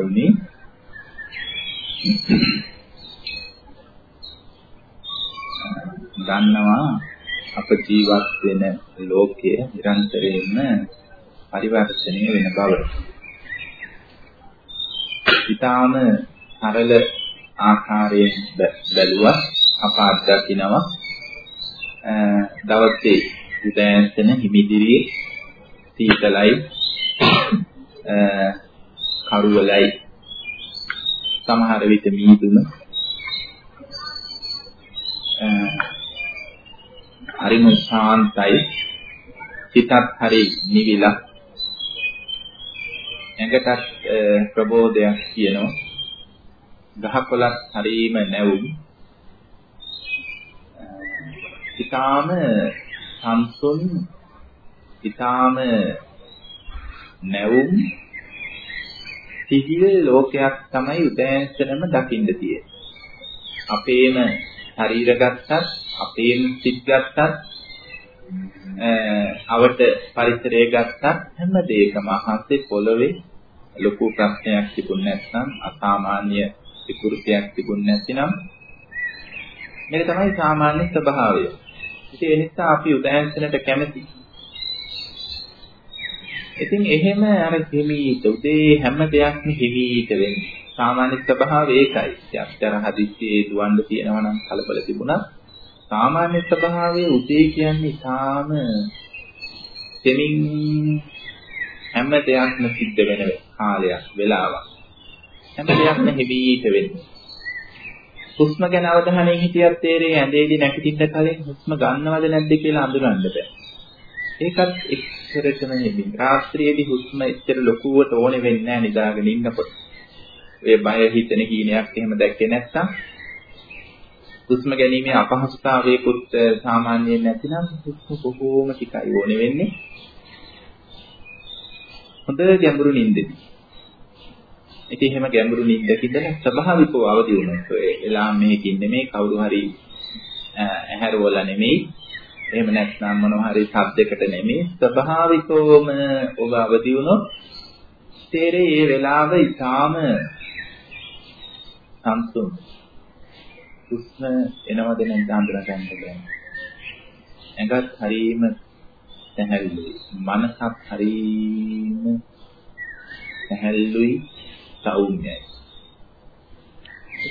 පින්වරුනි දන්නවා අප ජීවත් වෙන ලෝකය නිරන්තරයෙන්ම පරිවර්තනය වෙන බව. ඊටාම සරල ආකාරයෙන් බැලුවා අප අත්දකිනවා දවසේ උදෑසන හිමිදිරියේ සීතලයි. කරුවලයි. සමහර විට මීදුන. හරිම ශාන්තයි. හිතත් හරි නිවිලා. ඇඟටත් ප්‍රබෝධයක් කියනවා ගහකොළත් හරීම නැවුම්. ඊටාම සංසුන් ඊටාම නැවුම්. සිහිල් ලෝකයක් තමයි උදෑසනම දකින්න තියෙන්නේ. අපේම ශරීර ගත්තත්, අපේම සිත් ගත්තත්, අවට පරිසරය ගත්තත් හැම දෙයකම අහසේ පොළවේ ලොකු ප්‍රශ්නයක් තිබුණ නැත්නම් අසාමාන්‍ය විකෘතියක් තිබුණ නැතිනම් මේක තමයි සාමාන්‍ය ස්වභාවය. ඒ නිසා අපි උදෑසනට කැමති. ඉතින් එහෙම අර හිමීට උදේ හැම දෙයක්ම හිමීට වෙන්නේ. සාමාන්‍ය ස්වභාවය ඒකයි. යක්තර හදිස්සියේ දුවන්න තියෙනවා නම් කලබල තිබුණා. සාමාන්‍ය ස්වභාවයේ උදේ කියන්නේ තාම දෙමින් හැම දෙයක්ම සිද්ධ වෙන කාලයක් වෙලාවක්. හැම දෙයක්ම හිමීට වෙන්නේ. හුස්ම ගැන අවධානයෙන් හිටියත් තේරෙයි ඇඳේදී නැගිටින්න කලින් හුස්ම ගන්නවද නැද්ද කියලා අඳුරන්න බෑ. ඒකත් එක්තරටම නෙමෙයි. රාත්‍රියේදී හුස්ම එච්චර ලොකුවට ඕනේ වෙන්නේ නැහැ නිදාගෙන ඉන්නකොට. ඒ බය හිතෙන කීනයක් එහෙම දැක්කේ නැත්නම් හුස්ම ගැනීමේ අපහසුතාවයකුත් සාමාන්‍යයෙන් නැතිනම් හුස්ම බොහෝම ටිකයි ඕනේ වෙන්නේ. හොඳ ගැඹුරු නිින්දෙදී ඉතින් එහෙම ගැඹුරු නිින්දක ඉඳලා ස්වභාවිකව අවදි වුණොත් ඔය එලා මේකින් නෙමෙයි කවුරු හරි ඇහැරවල නෙමෙයි එහෙම නැත්නම් මොනවා හරි ශබ්දයකට නෙමෙයි ස්වභාවිකවම ඔබ අවදි වුණොත් තේරේ මේ වෙලාව ඊටාම සම්සුන් උස්ම එනවද නැද්ද හඳුනා ගන්න බෑ ඇඟත් හරීම සැහැල්ලුයි. මනසත් හරීම සැහැල්ලුයි. සෞම්‍යයි.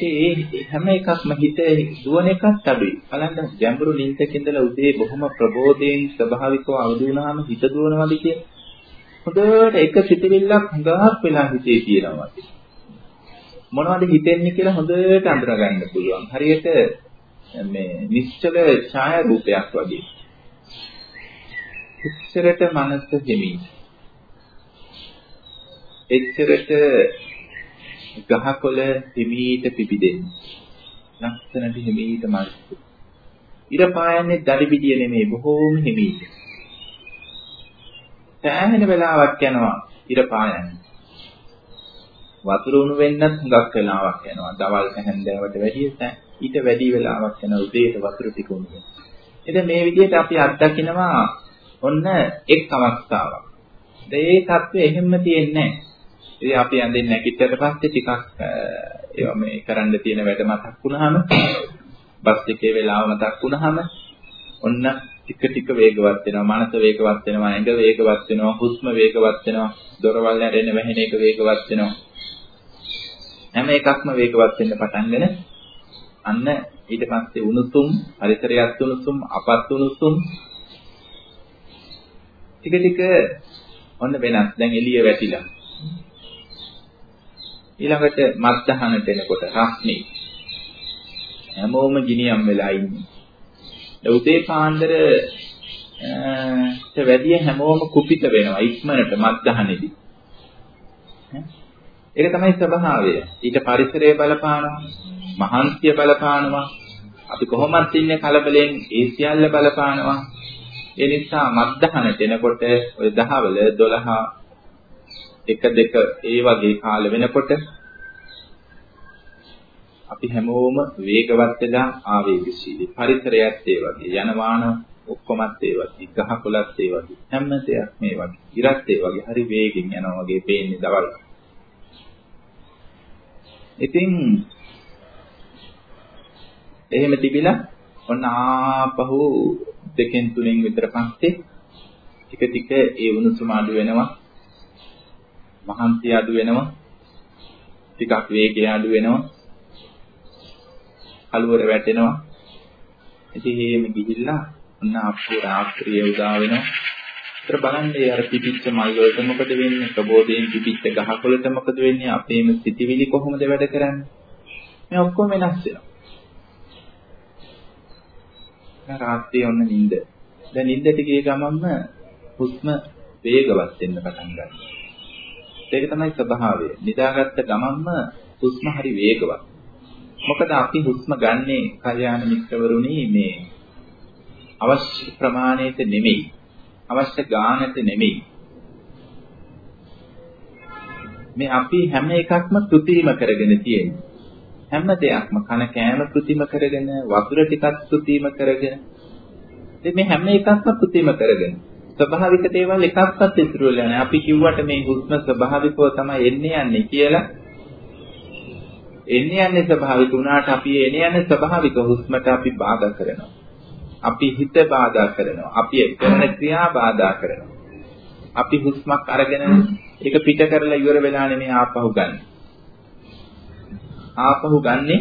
ඒ හැම එකක්ම හිතේ දුවන එකක් අඩුයි. බලන්න ගැඹුරු නිින්දක ඉඳලා උදේ බොහොම ප්‍රබෝධයෙන් ස්වභාවිකව අවදි වුණාම හිත දුවනවාද කියන්නේ. හොඳට එක සිතිවිල්ලක් හුඟක් වෙලා හිතේ තියෙනවා. මොනවද හිතෙන්නේ කියලා හොඳට අඳුර ගන්න පුළුවන්. හරියට මේ නිශ්චල ඡායා රූපයක් වගේ. ඉස්සරට මනස දෙමි. එච්චරට ගහකොළ හිමීට පිපිදෙන්නේ. ලක්ෂණට හිමීට මල්තු. ඉර පායන්නේ දඩි පිටිය නෙමෙයි බොහෝම හිමීට. සෑහෙන වෙලාවක් යනවා ඉර පායන්නේ. වතුර උණු වෙන්නත් හුඟක් වෙලාවක් යනවා. දවල් හැන්දෑවට වැඩිය ඊට වැඩි වෙලාවක් යන උදේට වතුර ටික උණු වෙනවා. ඉතින් මේ විදිහට අපි අත්දකිනවා ඔන්න එක් අවස්ථාවක්. ඒ தත්ත්වය එහෙම තියෙන්නේ නැහැ. ඉතින් අපි ඇඳෙන් නැගිට්ටට පස්සේ ටිකක් ඒවා මේ කරන්න තියෙන වැඩ මතක් වුණාම බස් එකේ වෙලාව මතක් වුණාම ඔන්න ටික ටික වේගවත් වෙනවා. මනස වේගවත් වෙනවා ඇඟ වේගවත් වෙනවා හුස්ම වේගවත් වෙනවා දොරවල් හැරෙන්න වැහෙන එක වේගවත් වෙනවා. හැම එකක්ම වේගවත් වෙන්න පටන්ගෙන අන්න ඊට පස්සේ උණුසුම් පරිසරයත් උණුසුම් අපත් උණුසුම් ටික ටික ඔන්න වෙනස්. දැන් එළිය වැටිලා. ඊළඟට මත්දහනට එනකොට රස්නේ හැමෝම ගිනියම් වෙලා ඉන්නේ. ඒ උදේ පාන්දර ට වැඩිය හැමෝම කුපිත වෙනවා ඉක්මනට මත්දහනේදී. ඒක තමයි ස්වභාවය. ඊට පරිසරය බලපානවා, මහන්සිය බලපානවා. අපි කොහොමද ඉන්නේ කලබලෙන් ඒ සියල්ල බලපානවා. ඒ නිසා මත්දහනට එනකොට ඔය දහවල 12 එක දෙක ඒ වගේ කාල වෙනකොට අපි හැමෝම වේගවත් වෙලා ආවේගශීලී පරිසරයත් ඒ වගේ යන වාහන ඔක්කොමත් ඒ වගේ ගහකොළත් ඒ වගේ හැම දෙයක් මේ වගේ ඉරත් ඒ වගේ හරි වේගෙන් යනවා වගේ පේන්නේ දවල් ඉතින් එහෙම තිබිලා ඔන්න ආපහු දෙකෙන් තුනෙන් විතර පස්සේ ටික ටික ඒ උණුසුම අඩු වෙනවා. මහන්සිය අඩු වෙනවා. ටිකක් වේගය අඩු වෙනවා. කලවර වැටෙනවා. ඉතින් එහෙම ගිහිල්ලා ඔන්න අපෝ රාත්‍රියේ උදා වෙනවා. ඒතර බලන්නේ අර පිපිච්ච මල් වලට මොකද වෙන්නේ? ප්‍රබෝධයෙන් පිපිච්ච ගහකොළට මොකද වෙන්නේ? අපේම සිටිවිලි කොහොමද වැඩ කරන්නේ? මේ ඔක්කොම වෙනස් වෙනවා. රාත්‍රියේ ඔන්න නිින්ද. දැන් නිින්දට ගිය ගමන්ම හුස්ම වේගවත් වෙන්න පටන් ගන්නවා. ඒක තමයි ස්වභාවය. නිදාගත්ත ගමන්ම හුස්ම හරි වේගවත්. මොකද අපි හුස්ම ගන්නේ කල්යාණ මිත්‍රවරුනි මේ අවශ්‍ය ප්‍රමාණයට නෙමෙයි. අවශ්‍ය ගානට නෙමෙයි. මේ අපි හැම එකක්ම කෘතිම කරගෙන තියෙන්නේ. හැම දෙයක්ම කන කෑම කෘතිම කරගෙන වතුර ටිකක් කෘතිම කරගෙන ඉතින් මේ හැම එකක්ම කෘතිම කරගෙන ස්වභාවික දේවල් එකක්වත් ඉතුරු වෙලා නැහැ. අපි කිව්වට මේ හුස්ම ස්වභාවිකව තමයි එන්නේ යන්නේ කියලා. එන්නේ යන්නේ ස්වභාවික වුණාට අපි එන්නේ යන්නේ ස්වභාවික හුස්මට අපි බාධා කරනවා. අපි හිත බාධා කරනවා. අපි කරන ක්‍රියා බාධා කරනවා. අපි හුස්මක් අරගෙන ඒක පිට කරලා ඉවර වෙලා නෙමෙයි ආපහු ගන්න. ආපහු ගන්නෙ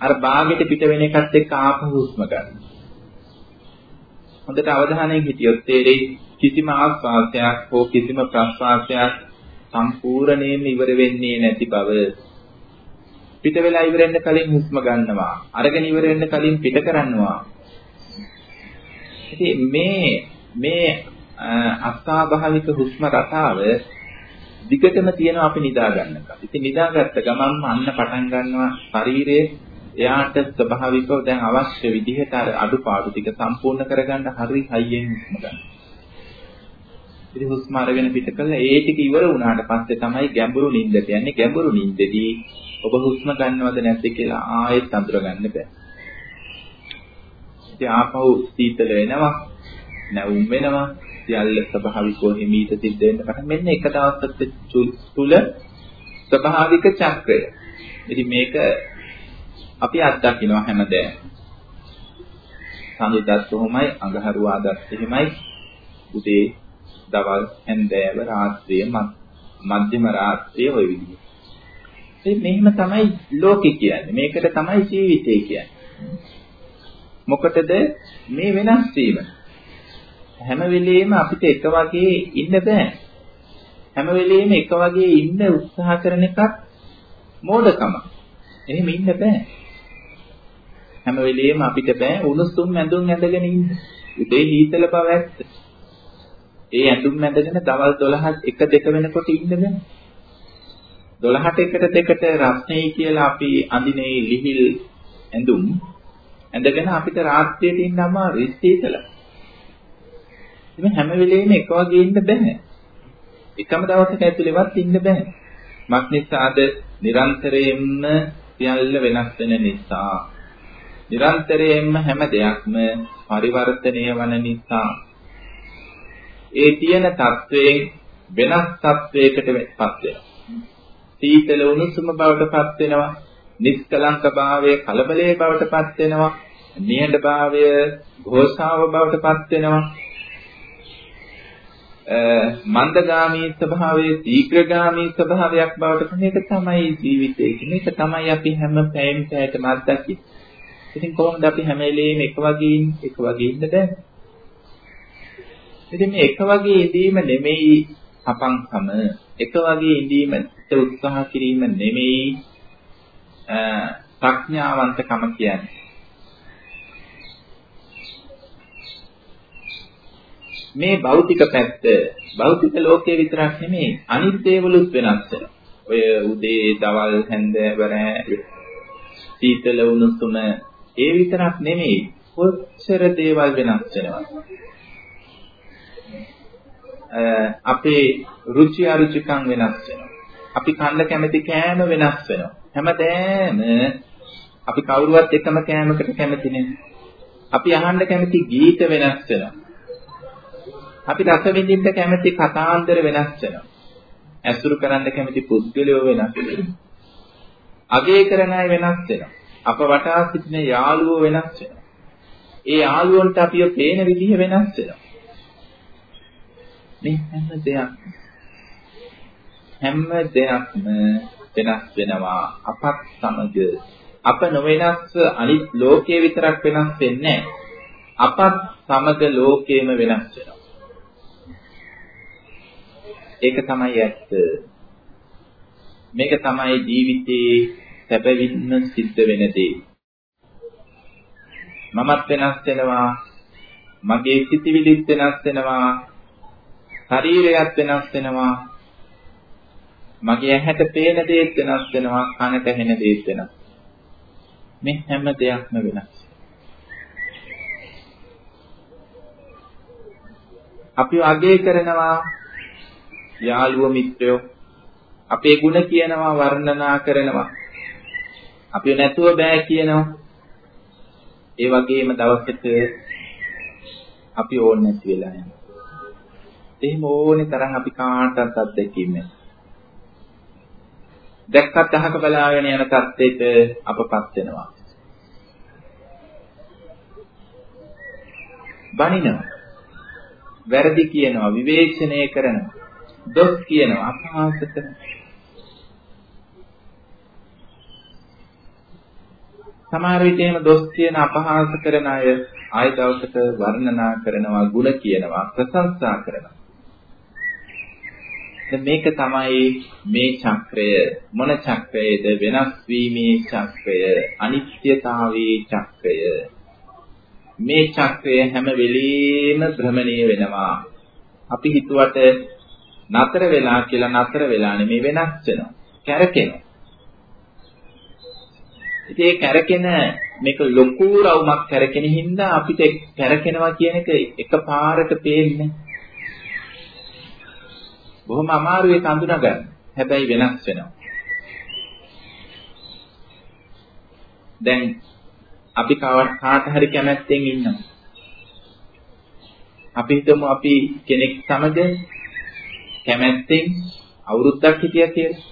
අර බාගෙට පිට වෙන එකත් එක්ක ආපහු හුස්ම ගන්න. හොඳට අවධානයෙන් හිටියොත් තේරෙයි කිසිම ආස්වාදයක් හෝ කිසිම ප්‍රස්වාසයක් සම්පූර්ණයෙන්ම ඉවර වෙන්නේ නැති බව. පිට වෙලා ඉවර වෙන්න කලින් හුස්ම ගන්නවා. අරගෙන ඉවර වෙන්න කලින් පිට කරනවා. ඉතින් මේ මේ අස්වාභාවික හුස්ම රටාව දිගටම තියෙනවා අපි නිදා ගන්නකම්. ඉතින් නිදාගත්ත ගමන්ම අන්න පටන් ගන්නවා ශරීරයේ එයාට ස්වභාවිකව දැන් අවශ්‍ය විදිහට අර අඩුපාඩු ටික සම්පූර්ණ කරගන්න හරි හයියෙන් හුස්ම ගන්න. ඉතින් හුස්ම අරගෙන පිට කළා ඒ ටික ඉවර වුණාට පස්සේ තමයි ගැඹුරු නිින්දට යන්නේ. ගැඹුරු නිින්දදී ඔබ හුස්ම ගන්නවද නැද්ද කියලා ආයෙත් අඳුරගන්න බෑ. ඉතින් ආපහු සීතල වෙනවා, නැවුම් වෙනවා, සියල්ල ස්වභාවිකව හිමීට සිද්ධ වෙන්න පටන් මෙන්න එක දවසක තුල ස්වභාවික චක්‍රය. ඉතින් මේක අපි අත්දකිනවා හැමදේම. සඳුදාත් කොහොමයි අඟහරුවාදත් එහෙමයි උදේ දවල් හැන්දෑව රාත්‍රිය මධ්‍යම රාත්‍රිය ওই විදිහට. ඉතින් මෙහෙම තමයි ලෝකේ කියන්නේ. මේකට තමයි ජීවිතය කියන්නේ. මොකටද මේ වෙනස් වීම? හැම වෙලෙම අපිට එක වගේ ඉන්න බෑ. හැම වෙලෙම එක වගේ ඉන්න උත්සාහ කරන එකක් මෝඩකම. එහෙම ඉන්න බෑ. හැම වෙලෙම අපිට බෑ උණුසුම් ඇඳුම් ඇඳගෙන ඉන්න. උදේ හීතල බව ඇත්ත. ඒ ඇඳුම් ඇඳගෙන දවල් 12ත් 1 2 වෙනකොට ඉන්න බෑ. 12ට එකට දෙකට රස්නේ කියලා අපි අඳිනේ ලිහිල් ඇඳුම් ඇඳගෙන අපිට රාත්‍රියට ඉන්න අමාරුයි සීතලයි. මේ හැම වෙලෙම එක වගේ ඉන්න බෑ. එකම දවසක ඇතුළේවත් ඉන්න බෑ. මක් නිසාද නිරන්තරයෙන්ම සියල්ල වෙනස් වෙන නිසා. නිරන්තරයෙන්ම හැම දෙයක්ම පරිවර්තනය වන නිසා. ඒ තියෙන තත්වයෙන් වෙනස් තත්වයකට වෙනස්පත් වෙනවා. සීතල උණුසුම බවට පත් වෙනවා. නිස්කලංක භාවය කලබලයේ බවට පත් වෙනවා. නිහඬ භාවය ഘോഷාව බවට පත් වෙනවා. මන්දගාමී ස්වභාවයේ ශීඝ්‍රගාමී ස්වභාවයක් බවට මේක තමයි ජීවිතය. මේක තමයි අපි හැම පැයෙන් පැයටම අත්දකින්නේ. ඉතින් කොහොමද අපි හැම වෙලේම එක වගේ එක වගේ ඉන්න බෑ? ඉතින් මේ එක වගේ ඉඳීම නෙමෙයි අපංකම එක වගේ ඉඳීමට උත්සාහ කිරීම නෙමෙයි ප්‍රඥාවන්තකම කියන්නේ. මේ භෞතික පැත්ත භෞතික ලෝකයේ විතරක් නෙමෙයි අනිත් දේවලුත් වෙනස් වෙනවා. ඔය උදේ, දවල්, හැන්දෑවර සීතල උණුසුම ඒ විතරක් නෙමෙයි කොච්චර දේවල් වෙනස් වෙනවා. අපේ රුචි අරුචිකම් වෙනස් වෙනවා. අපි කන්න කැමති කෑම වෙනස් වෙනවා. හැමදේම අපි කවුරුවත් එකම කෑමකට කැමති නෙමෙයි. අපි අහන්න කැමති ගීත වෙනස් වෙනවා. අපි රස විඳින්න කැමති කතාන්දර වෙනස් වෙනවා. ඇසුරු කරන්න කැමති පුද්ගලයෝ වෙනස් වෙනවා. අගේ කරන අය වෙනස් වෙනවා. අප වටා සිටින යාළුවෝ වෙනස් වෙනවා. ඒ යාළුවන්ට අපිව පේන විදිහ වෙනස් වෙනවා. මේ හැම දෙයක් හැම දෙයක්ම වෙනස් වෙනවා අපත් සමග අප නොවෙනස් අනිත් ලෝකයේ විතරක් වෙනස් වෙන්නේ අපත් සමග ලෝකයේම වෙනස් වෙනවා ඒක තමයි ඇත්ත මේක තමයි ජීවිතේ සැබවින්ම සිද්ධ වෙන දේ. මමත් වෙනස් වෙනවා මගේ සිතිවිලිත් වෙනස් වෙනවා ශරීරයත් වෙනස් වෙනවා මගේ ඇහැට පේන දේත් වෙනස් වෙනවා කනට ඇහෙන දේත් වෙනස් මේ හැම දෙයක්ම වෙනස්. අපි අගය කරනවා යාළුවෝ මිත්‍රයෝ අපේ ಗುಣ කියනවා වර්ණනා කරනවා. අපි නැතුව බෑ කියනවා ඒ වගේම දවසක අපි ඕන නැති වෙලා යනවා එහෙම ඕනේ තරම් අපි කාටවත් අත්දැකීම් නැහැ දැක්කත් අහක බලාගෙන යන තත්ත්වයට අපපත් වෙනවා. බනිනවා. වැරදි කියනවා, විවේචනය කරනවා. දොස් කියනවා, අපහාස කරනවා. සමහර විට එහෙම දොස් කියන අපහාස කරන අය ආය දවසක වර්ණනා කරනවා, ಗುಣ කියනවා, ප්‍රශංසා කරනවා. මේක තමයි මේ චක්‍රය මොන චක්‍රයේද? වෙනස් වීමේ චක්‍රය අනිත්‍යතාවයේ චක්‍රය. මේ චක්‍රය හැම වෙලෙම භ්‍රමණය වෙනවා. අපි හිතුවට නතර වෙලා කියලා නතර වෙලා නෙමෙයි වෙනස් වෙනවා කැරකෙනවා. ඉතින් ඒ කැරකෙන මේක ලොකු රවුමක් කැරකෙන හින්දා අපිට කැරකෙනවා කියන එක එකපාරට පේන්නේ බොහොම අමාරුයි ඒක අඳුනගන්න. හැබැයි වෙනස් වෙනවා. දැන් අපි කාට හරි කැමැත්තෙන් ඉන්නවා. අපි හිතමු අපි කෙනෙක් සමග කැමැත්තෙන් අවුරුද්දක් හිටියා කියලා.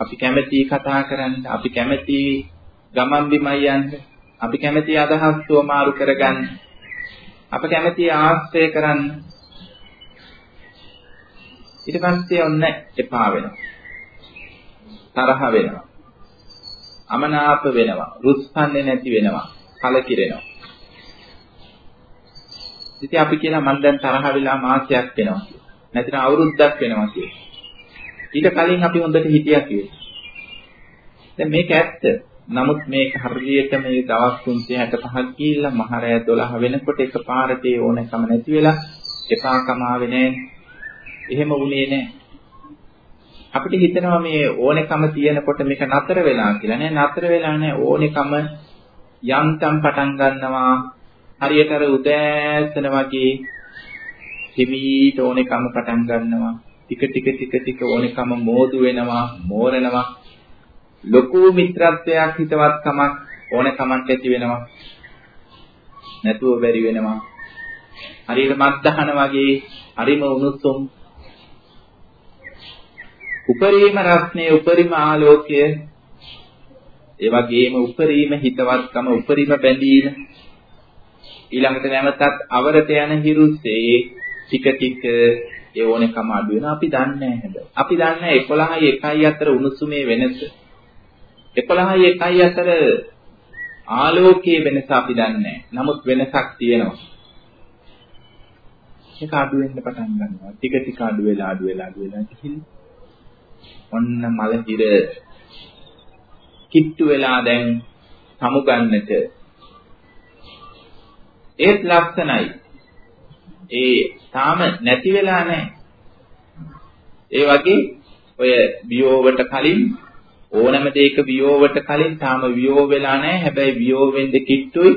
අපි කැමැති කතා කරන්න, අපි කැමැති ගමන් බිමයි යන්න, අපි කැමැති අදහස් තුමාරු කරගන්න. අප කැමති ආශ්‍රය කරන්න. ඊට පස්සේ ඔන්න එපා වෙනවා. තරහ වෙනවා. අමනාප වෙනවා. රුස්සන්නේ නැති වෙනවා. කලකිරෙනවා. ඉතින් අපි කියනවා මම දැන් තරහ වෙලා මාසයක් වෙනවා. නැත්නම් අවුරුද්දක් වෙනවා කියලා. ඊට කලින් අපි හොඳට හිටියා කියලා. දැන් මේක ඇත්ත. නමුත් මේක හරියට මේ දවස් 365ක් ගිහිල්ලා මහරය 12 වෙනකොට එකපාරට ඒ ඕනකම නැති වෙලා එපාකම ආවේ නැහැ. එහෙම වුණේ නැහැ. අපිට හිතෙනවා මේ ඕනකම තියෙනකොට මේක නතර වෙලා කියලා නෑ නතර වෙලා නෑ ඕනකම යන්තම් පටන් ගන්නවා හරියට අර උදෑසන වගේ හිමීට ඕනකම පටන් ගන්නවා ටික ටික ටික ටික ඕනකම මෝදු වෙනවා මෝරනවා ලොකු මිත්‍රත්වයක් හිතවත්කමක් ඕනකමක් ඇති වෙනවා. නැතුව බැරි වෙනවා. හරියට මත්දහන වගේ හරිම උණුසුම් උපරිම රස්නේ උපරිම ආලෝකය ඒ වගේම උපරිම හිතවත්කම උපරිම බැඳීම ඊළඟට නැවතත් අවරත යන හිරුස්සේ ටික ටික ඒ ඕනකම අඩු වෙනවා අපි දන්නේ නැහැ හැබැයි අපි දන්නේ 11යි 1යි අතර උණුසුමේ වෙනස 11යි 1යි අතර ආලෝකයේ වෙනස අපි දන්නේ නමුත් වෙනසක් තියෙනවා. ඒක අඩු වෙන්න පටන් ගන්නවා. ටික ටික අඩු වෙලා අඩු වෙලා අඩු වෙලා ගිහින් ඔන්න මල හිර කිට්ටු වෙලා දැන් සමු ගන්නට ඒත් ලක්ෂණයි. ඒ තාම නැති වෙලා නැහැ. ඒ වගේ ඔය බියෝවට කලින් ඕනම දෙයක වියෝවට කලින් තාම වියෝ වෙලා නැහැ. හැබැයි වියෝ වෙන්න කිට්ටුයි.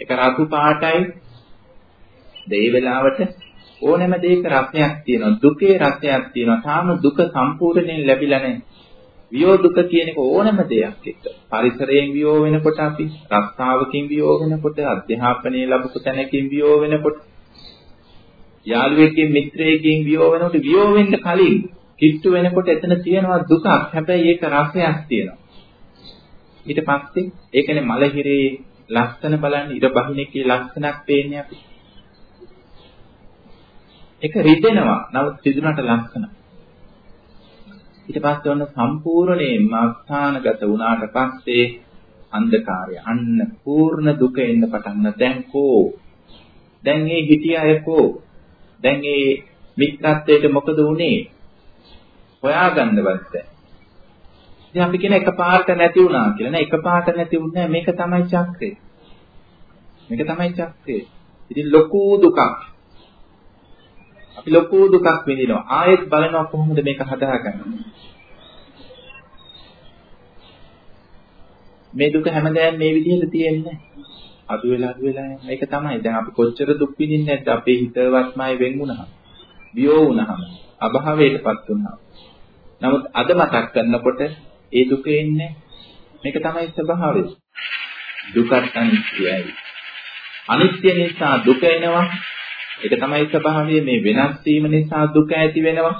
ඒක රතු පාටයි. ඒ වෙලාවට ඕනම දෙයක රසයක් තියෙනවා. දුකේ රසයක් තියෙනවා. තාම දුක සම්පූර්ණයෙන් ලැබිලා නැහැ. වියෝ දුක කියන එක ඕනම දෙයක් එක්ක. පරිසරයෙන් වියෝ වෙනකොට අපි රස්තාවකින් වියෝ වෙනකොට අධ්‍යාපනයේ ලැබපු තැනකින් වියෝ වෙනකොට යාළුවෙක්ගෙන් මිත්‍රයෙක්ගෙන් වියෝ වෙනකොට වියෝ වෙන්න කලින් කිට්ටු වෙනකොට එතන තියෙනවා දුකක්. හැබැයි ඒක රසයක් තියෙනවා. ඊට පස්සේ ඒකනේ මලහිරේ ලස්සන බලන්න ඉර බහිනේකේ ලස්සනක් පේන්නේ අපි. ඒක රිදෙනවා. නමුත් සිදුනට ලස්සන. ඊට පස්සේ ඔන්න සම්පූර්ණයෙන්ම අස්ථානගත වුණාට පස්සේ අන්ධකාරය අන්න පූර්ණ දුක එන්න පටන් ගන්න. දැන් කෝ? දැන් මේ හිටිය අය කෝ? දැන් මේ මිත්‍රත්වයට මොකද වුනේ? හොයාගන්නවත් බැහැ. ඉතින් අපි කියන එකපාරට නැති වුණා කියලා නෑ එකපාරට නැති වුණේ මේක තමයි චක්‍රය. මේක තමයි චක්‍රය. ඉතින් ලොකු දුකක්. අපි ලොකු දුකක් විඳිනවා. ආයෙත් බලනවා කොහොමද මේක හදාගන්නේ. මේ දුක හැමදාම මේ විදිහට තියෙන්නේ අඩු වෙලා අඩු වෙලා යන එක තමයි. දැන් අපි කොච්චර දුක් විඳින්නේ නැද්ද අපේ හිතවත්මයි වෙන් වුණාම. වියෝ වුණාම, අභාවයටපත් වුණාම. නමුත් අද මතක් කරනකොට ඒ දුක එන්නේ මේක තමයි ස්වභාවය. දුකත් අනිත්‍යයි. අනිත්‍ය නිසා දුක එනවා. ඒක තමයි ස්වභාවය. මේ වෙනස් වීම නිසා දුක ඇති වෙනවා.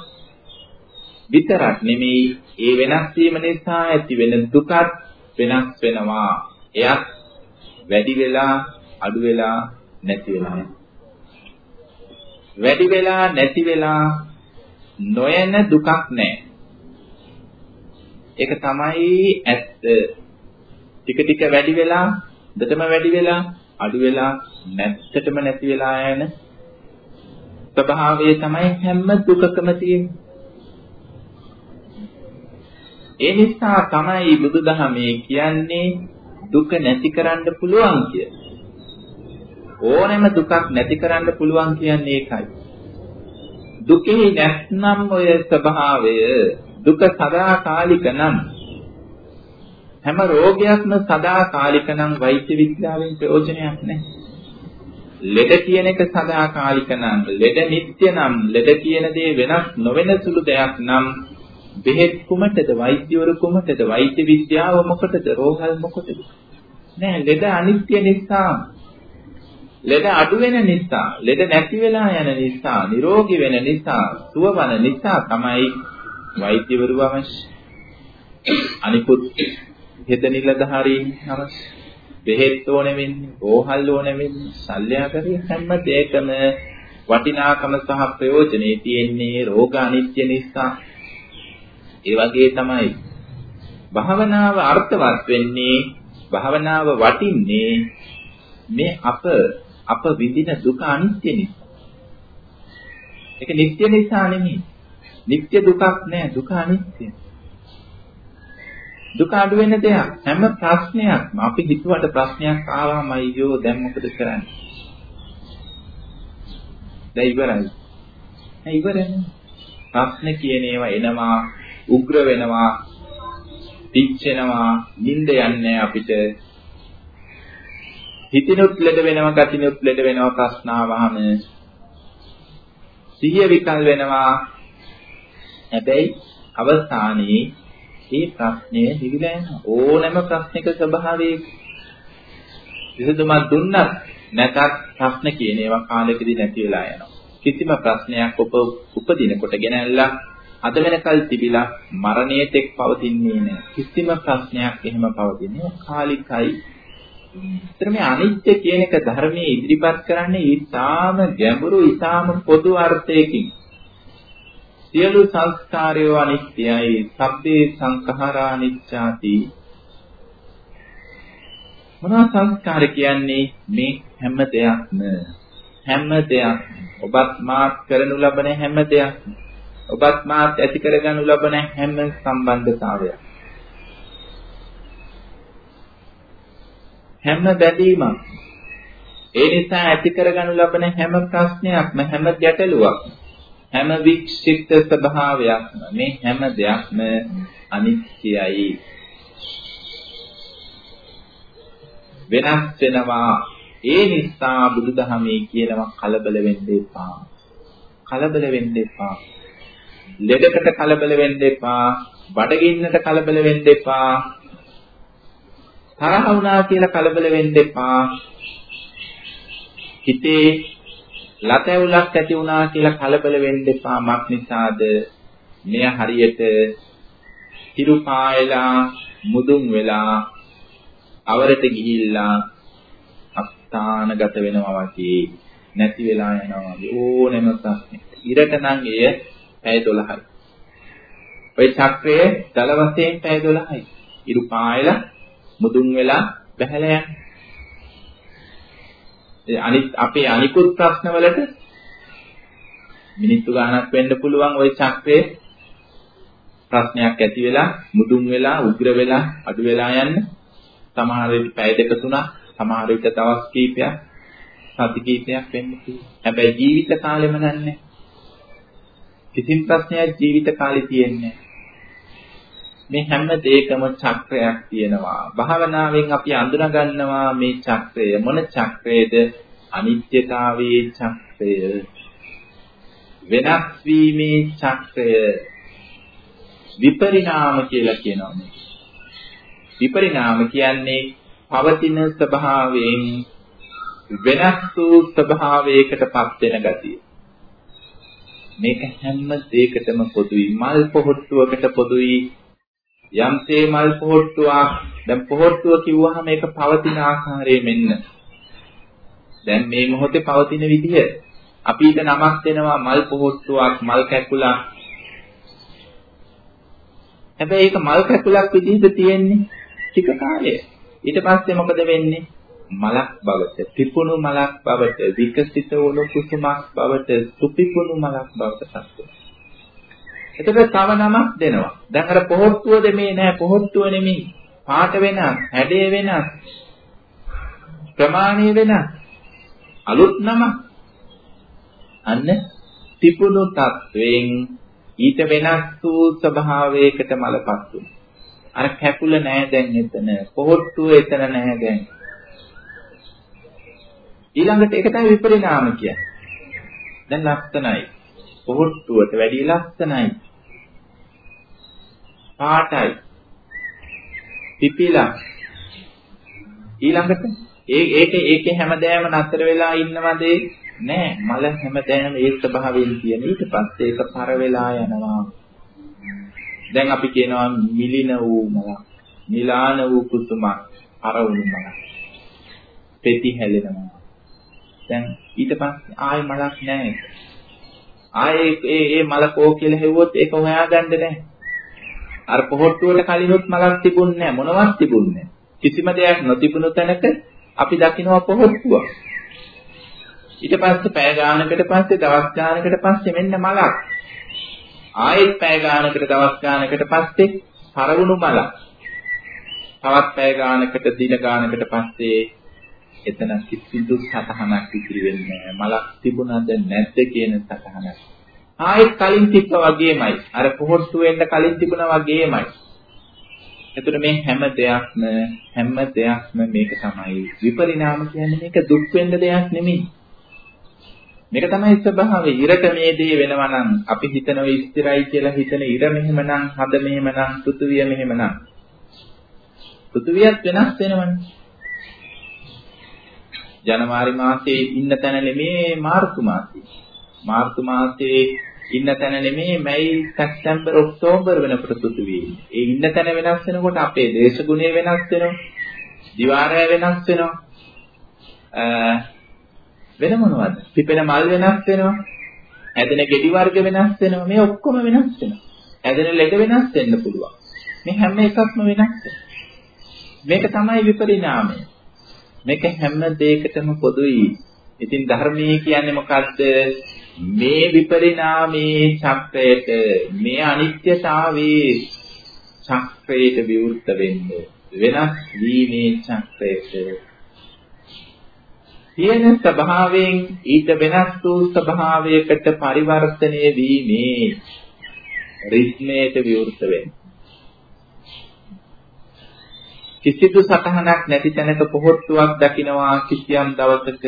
විතරක් නෙමෙයි ඒ වෙනස් වීම නිසා ඇති වෙන දුකත් වෙනස් වෙනවා. එයත් වැඩි වෙලා අඩු වෙලා නැති වෙලා වැඩි වෙලා නැති වෙලා නොයන දුකක් නැහැ. ඒක තමයි ඇත්ත. ටික ටික වැඩි වෙලා, දෙතම වැඩි වෙලා, අඩු වෙලා, නැත්තටම නැති වෙලා යන ස්වභාවය තමයි හැම දුකකම තියෙන්නේ. ඒ නිසා තමයි බුදුදහමේ කියන්නේ දුක නැති කරන්න පුළුවන් කිය. ඕනෑම දුකක් නැති කරන්න පුළුවන් කියන්නේ ඒකයි. දුකේ නැත්නම් ඔය ස්වභාවය දුක සදාකාලික නම් හැම රෝගයක්ම සදාකාලික නම් වෛද්‍ය විද්‍යාවෙන් ප්‍රයෝජනයක් නැහැ. ලෙඩ කියන එක සදාකාලික නම් ලෙඩ නිට්ටය නම් ලෙඩ කියන දේ වෙනස් නොවන සුළු දෙයක් නම් බෙහෙත් කුමටද වෛද්‍යවරු කුමටද වෛද්‍ය විද්‍යාව මොකටද රෝගල් මොකටද නෑ ලෙඩ අනිත්‍ය නිසා ලෙඩ අඩු වෙන නිසා ලෙඩ නැති වෙලා යන නිසා නිරෝගී වෙන නිසා සුවවන නිසා තමයි වෛද්‍යවරු අවශ්‍ය. අනිකුත් හෙද නිලධාරීන් අවශ්‍ය. බෙහෙත් ඕනේ වෙන්නේ, ඕහල් ඕනේ වෙන්නේ, ශල්‍යකාරී හැම දෙයකම වටිනාකම සහ ප්‍රයෝජනේ තියෙන්නේ රෝග අනිත්‍ය නිසා. ඒ වගේ තමයි භාවනාව අර්ථවත් වෙන්නේ භාවනාව වටින්නේ මේ අප අප විඳින දුක අනිත්‍ය නිසා. ඒක නිට්ටය නිසා නෙමෙයි. නිත්‍ය දුකක් නෑ දුක අනිත්‍ය. දුක අඩු වෙන දෙයක්. හැම ප්‍රශ්නයක්ම අපි හිතුවට ප්‍රශ්නයක් ආවම අයියෝ දැන් මොකද කරන්නේ? දැන් ඉවරයි. දැන් ඉවරනේ. ප්‍රශ්න කියන ඒවා එනවා, උග්‍ර වෙනවා, පිච්චෙනවා, නිින්ද යන්නේ අපිට. හිතිනුත් ලෙඩ වෙනවා, ගතිනුත් ලෙඩ වෙනවා ප්‍රශ්න ආවහම. සිහිය විකල් වෙනවා, හැබැයි අවසානයේ මේ ප්‍රශ්නය හිවිලා යන ඕනෑම ප්‍රශ්නික ස්වභාවයේ විසඳුමක් දුන්නත් නැතත් ප්‍රශ්න කියන ඒවා කාලෙකදී නැති වෙලා යනවා. කිසිම ප්‍රශ්නයක් ඔබ උපදිනකොට ගෙනල්ලා අද වෙනකල් තිබිලා මරණයට එක් පවතින්නේ නැහැ. කිසිම ප්‍රශ්නයක් එහෙම පවතින්නේ කාලිකයි. ඒතර මේ අනිත්‍ය කියන එක ධර්මයේ ඉදිරිපත් කරන්නේ ඊටාම ගැඹුරු ඊටාම පොදු අර්ථයකින්. සියලු සංස්කාරයෝ අනිත්‍යයි. සබ්බේ සංඛාරා අනිච්චාති. මොනවා සංස්කාර කියන්නේ මේ හැම දෙයක්ම හැම දෙයක් ඔබත් මාත් කරනු ලබන හැම දෙයක් ඔබත් මාත් ඇති කරගනු ලබන හැම සම්බන්ධතාවයක්. හැම බැඳීමක්. ඒ නිසා ඇති කරගනු ලබන හැම ප්‍රශ්නයක්ම හැම ගැටලුවක්ම හැම වික්ෂිප්ත ස්වභාවයක්ම මේ හැම දෙයක්ම අනිත්‍යයි. වෙනස් වෙනවා. ඒ නිසා බුදුදහමේ කියනවා කලබල වෙන්න එපා. කලබල වෙන්න එපා. ලෙඩකට කලබල වෙන්න එපා බඩගින්නට කලබල වෙන්න එපා තරහ වුණා කියලා කලබල වෙන්න එපා. හිතේ ලතැවුලක් ඇති වුණා කියලා කලබල වෙන්න එපා. මක් නිසාද? මෙය හරියට හිරු පායලා මුදුන් වෙලා අවරට ගිහිල්ලා අස්ථානගත වෙනවා වගේ නැති වෙලා යනවා වගේ ඕනෙම ප්‍රශ්නයක්. ඉරට නම් එය පැය 12යි. ඔය චක්‍රයේ දල වශයෙන් පැය 12යි. ඉරු පායලා මුදුන් වෙලා බහැලා යන්නේ. අනිත් අපේ අනිකුත් ප්‍රශ්නවලට මිනිත්තු ගාණක් වෙන්න පුළුවන් ওই චක්‍රයේ ප්‍රශ්නයක් ඇති වෙලා මුදුන් වෙලා උග්‍ර වෙලා අඩු වෙලා යන්න සමහර විට පැය දෙක තුනක් සමහර විට දවස් කීපයක් සති කීපයක් වෙන්න පුළුවන්. හැබැයි ජීවිත කාලෙම නන්නේ. කිසිම ප්‍රශ්නයක් ජීවිත කාලේ තියෙන්නේ මේ හැම දෙයකම චක්‍රයක් තියෙනවා. භාවනාවෙන් අපි අඳුනා ගන්නවා මේ චක්‍රය මොන චක්‍රයේද? අනිත්‍යතාවයේ චක්‍රය. වෙනස් වීමේ චක්‍රය. විපරිණාම කියලා කියනවා මේ. විපරිණාම කියන්නේ පවතින ස්වභාවයෙන් වෙනස් වූ ස්වභාවයකටපත් වෙන ගතිය. මේක හැම දෙයකටම පොදුයි. මල් පොහොට්ටුවකට පොදුයි. යම්සේ මල් පොහොට්ටුවක් දැන් පොහොට්ටුව කිව්වහම ඒක පවතින ආකාරය මෙන්න. දැන් මේ මොහොතේ පවතින විදිය අපි ඊට නමක් දෙනවා මල් පොහොට්ටුවක් මල් කැකුලක්. හැබැයි ඒක මල් කැකුලක් විදිහට තියෙන්නේ ටික කාලය. ඊට පස්සේ මොකද වෙන්නේ? මලක් බවට, පිපුණු මලක් බවට, විකසිත වුණු කුසුමක් බවට, සුපිපුණු මලක් බවට පත් වෙනවා. එතකොට තව නමක් දෙනවා. දැන් අර පොහොට්ටුව දෙමේ නෑ පොහොට්ටුව නෙමෙයි. පාට වෙනස්, හැඩය වෙනස්. ප්‍රමාණය වෙනස්. අලුත් නම. අන්න තිබුණු තත්වයෙන් ඊට වෙනස් වූ ස්වභාවයකට මලපත් වෙනවා. අර කැකුල නෑ දැන් එතන. පොහොට්ටුව එතන නෑ දැන්. ඊළඟට ඒක තමයි විපරිණාම කියන්නේ. දැන් ලස්සනයි. පොහොට්ටුවට වැඩි ලස්සනයි. පාටයි. පිපිලා. ඊළඟට ඒ ඒක ඒකේ හැමදෑම නතර වෙලා ඉන්නවද නෑ මල හැමදෑම ඒ ස්වභාවයෙන් තියෙන ඊට පස්සේ ඒක පර වෙලා යනවා දැන් අපි කියනවා මිලින වූ මලක් මිලාන වූ කුසුමක් පර වුණු මලක් පෙති හැලෙනවා දැන් ඊට පස්සේ ආයෙ මලක් නෑ ආයේ ඒ ඒ මල කෝ කියලා හෙව්වොත් ඒක හොයාගන්න නැහැ. අර පොහොට්ටුවට කලිනුත් මලක් තිබුණේ නැහැ මොනවත් තිබුණේ කිසිම දෙයක් නොතිබුණු තැනක අපි දකිනවා පොහොට්ටුවක්. ඊට පස්සේ පැය ගානකට පස්සේ දවස් ගානකට පස්සේ මෙන්න මලක්. ආයෙත් පැය ගානකට දවස් ගානකට පස්සේ හරවුණු මලක්. තවත් පැය ගානකට දින ගානකට පස්සේ එතන කිසිදු සතහනක් ඉතිරි වෙන්නේ නැහැ. මලක් තිබුණාද නැද්ද කියන සතහනක්. ආයෙත් කලින් තිබ්බා වගේමයි. අර පොහොට්ටු වෙන්න කලින් තිබුණා වගේමයි. එතකොට මේ හැම දෙයක්ම හැම දෙයක්ම මේක තමයි. විපරිණාම කියන්නේ මේක දුක් වෙන්න දෙයක් නෙමෙයි. මේක තමයි ස්වභාවය. ඉරට මේ දේ වෙනවා නම් අපි හිතනවා ස්ථිරයි කියලා හිතන ඉර මෙහෙමනම්, හද මෙහෙමනම්, පෘථුවිය මෙහෙමනම්. පෘථුවියත් වෙනස් වෙනවනේ. ජනවාරි මාසයේ ඉන්න තැන නෙමේ මාර්තු මාසයේ. මාර්තු මාසයේ ඉන්න තැන නෙමේ මැයි සැප්තැම්බර් ඔක්තෝබර් වෙනකොට පෘථිවිය. ඒ ඉන්න තැන වෙනස් වෙනකොට අපේ දේශගුණය වෙනස් වෙනවා. දිවාරය වෙනස් වෙනවා. වෙන මොනවද? පිපෙන මල් වෙනස් වෙනවා. හැදෙන ගෙඩි වර්ග වෙනස් වෙනවා. මේ ඔක්කොම වෙනස් වෙනවා. හැදෙන ලෙඩ වෙනස් වෙන්න පුළුවන්. මේ හැම එකක්ම වෙනස් මේක තමයි විපරිණාමය. මේක හැම දෙයකටම පොදුයි. ඉතින් ධර්මයේ කියන්නේ මොකද්ද? මේ විපරිණාමේ චක්‍රයට මේ අනිත්‍යතාවයේ චක්‍රයට විවෘත වෙන්න වෙනස් වීමේ චක්‍රයට තියෙන ස්වභාවයෙන් ඊට වෙනස් වූ ස්වභාවයකට පරිවර්තනය වීමේ රිද්මයට විවෘත වෙන්න කිසිදු සටහනක් නැති තැනක පොහොට්ටුවක් දකිනවා කිසියම් දවසක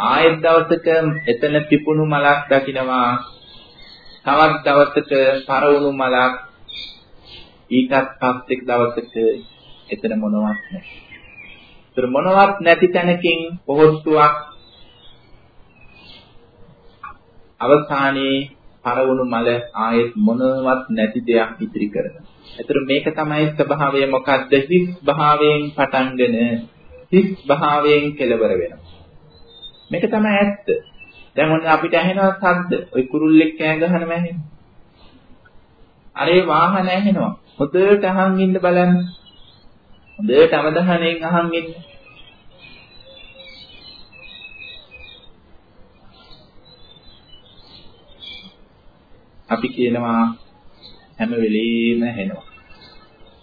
ආයෙත් දවසක එතන පිපුණු මලක් දකිනවා තවත් දවසක පරවුණු මලක් ඊටත් පස්සේ දවසක එතන මොනවත් නැහැ. ඒතර මොනවත් නැති තැනකින් පොහොට්ටුවක් අවසානයේ පරවුණු මල ආයෙත් මොනවත් නැති දෙයක් ඉතිරි කරනවා. ඒතර මේක තමයි ස්වභාවය මොකද්ද? හිස් භාවයෙන් පටන්ගෙන හිස් භාවයෙන් කෙලවර වෙනවා. මේක තමයි ඇත්ත. දැන් ඔන්න අපිට ඇහෙනවා ශබ්ද. ওই කුරුල්ලෙක් කෑ ගහනම ඇහෙනවා. අරේ වාහන ඇහෙනවා. හොඳට අහන් ඉන්න බලන්න. හොඳට අවධානයෙන් අහන් ඉන්න. අපි කියනවා හැම වෙලෙම ඇහෙනවා.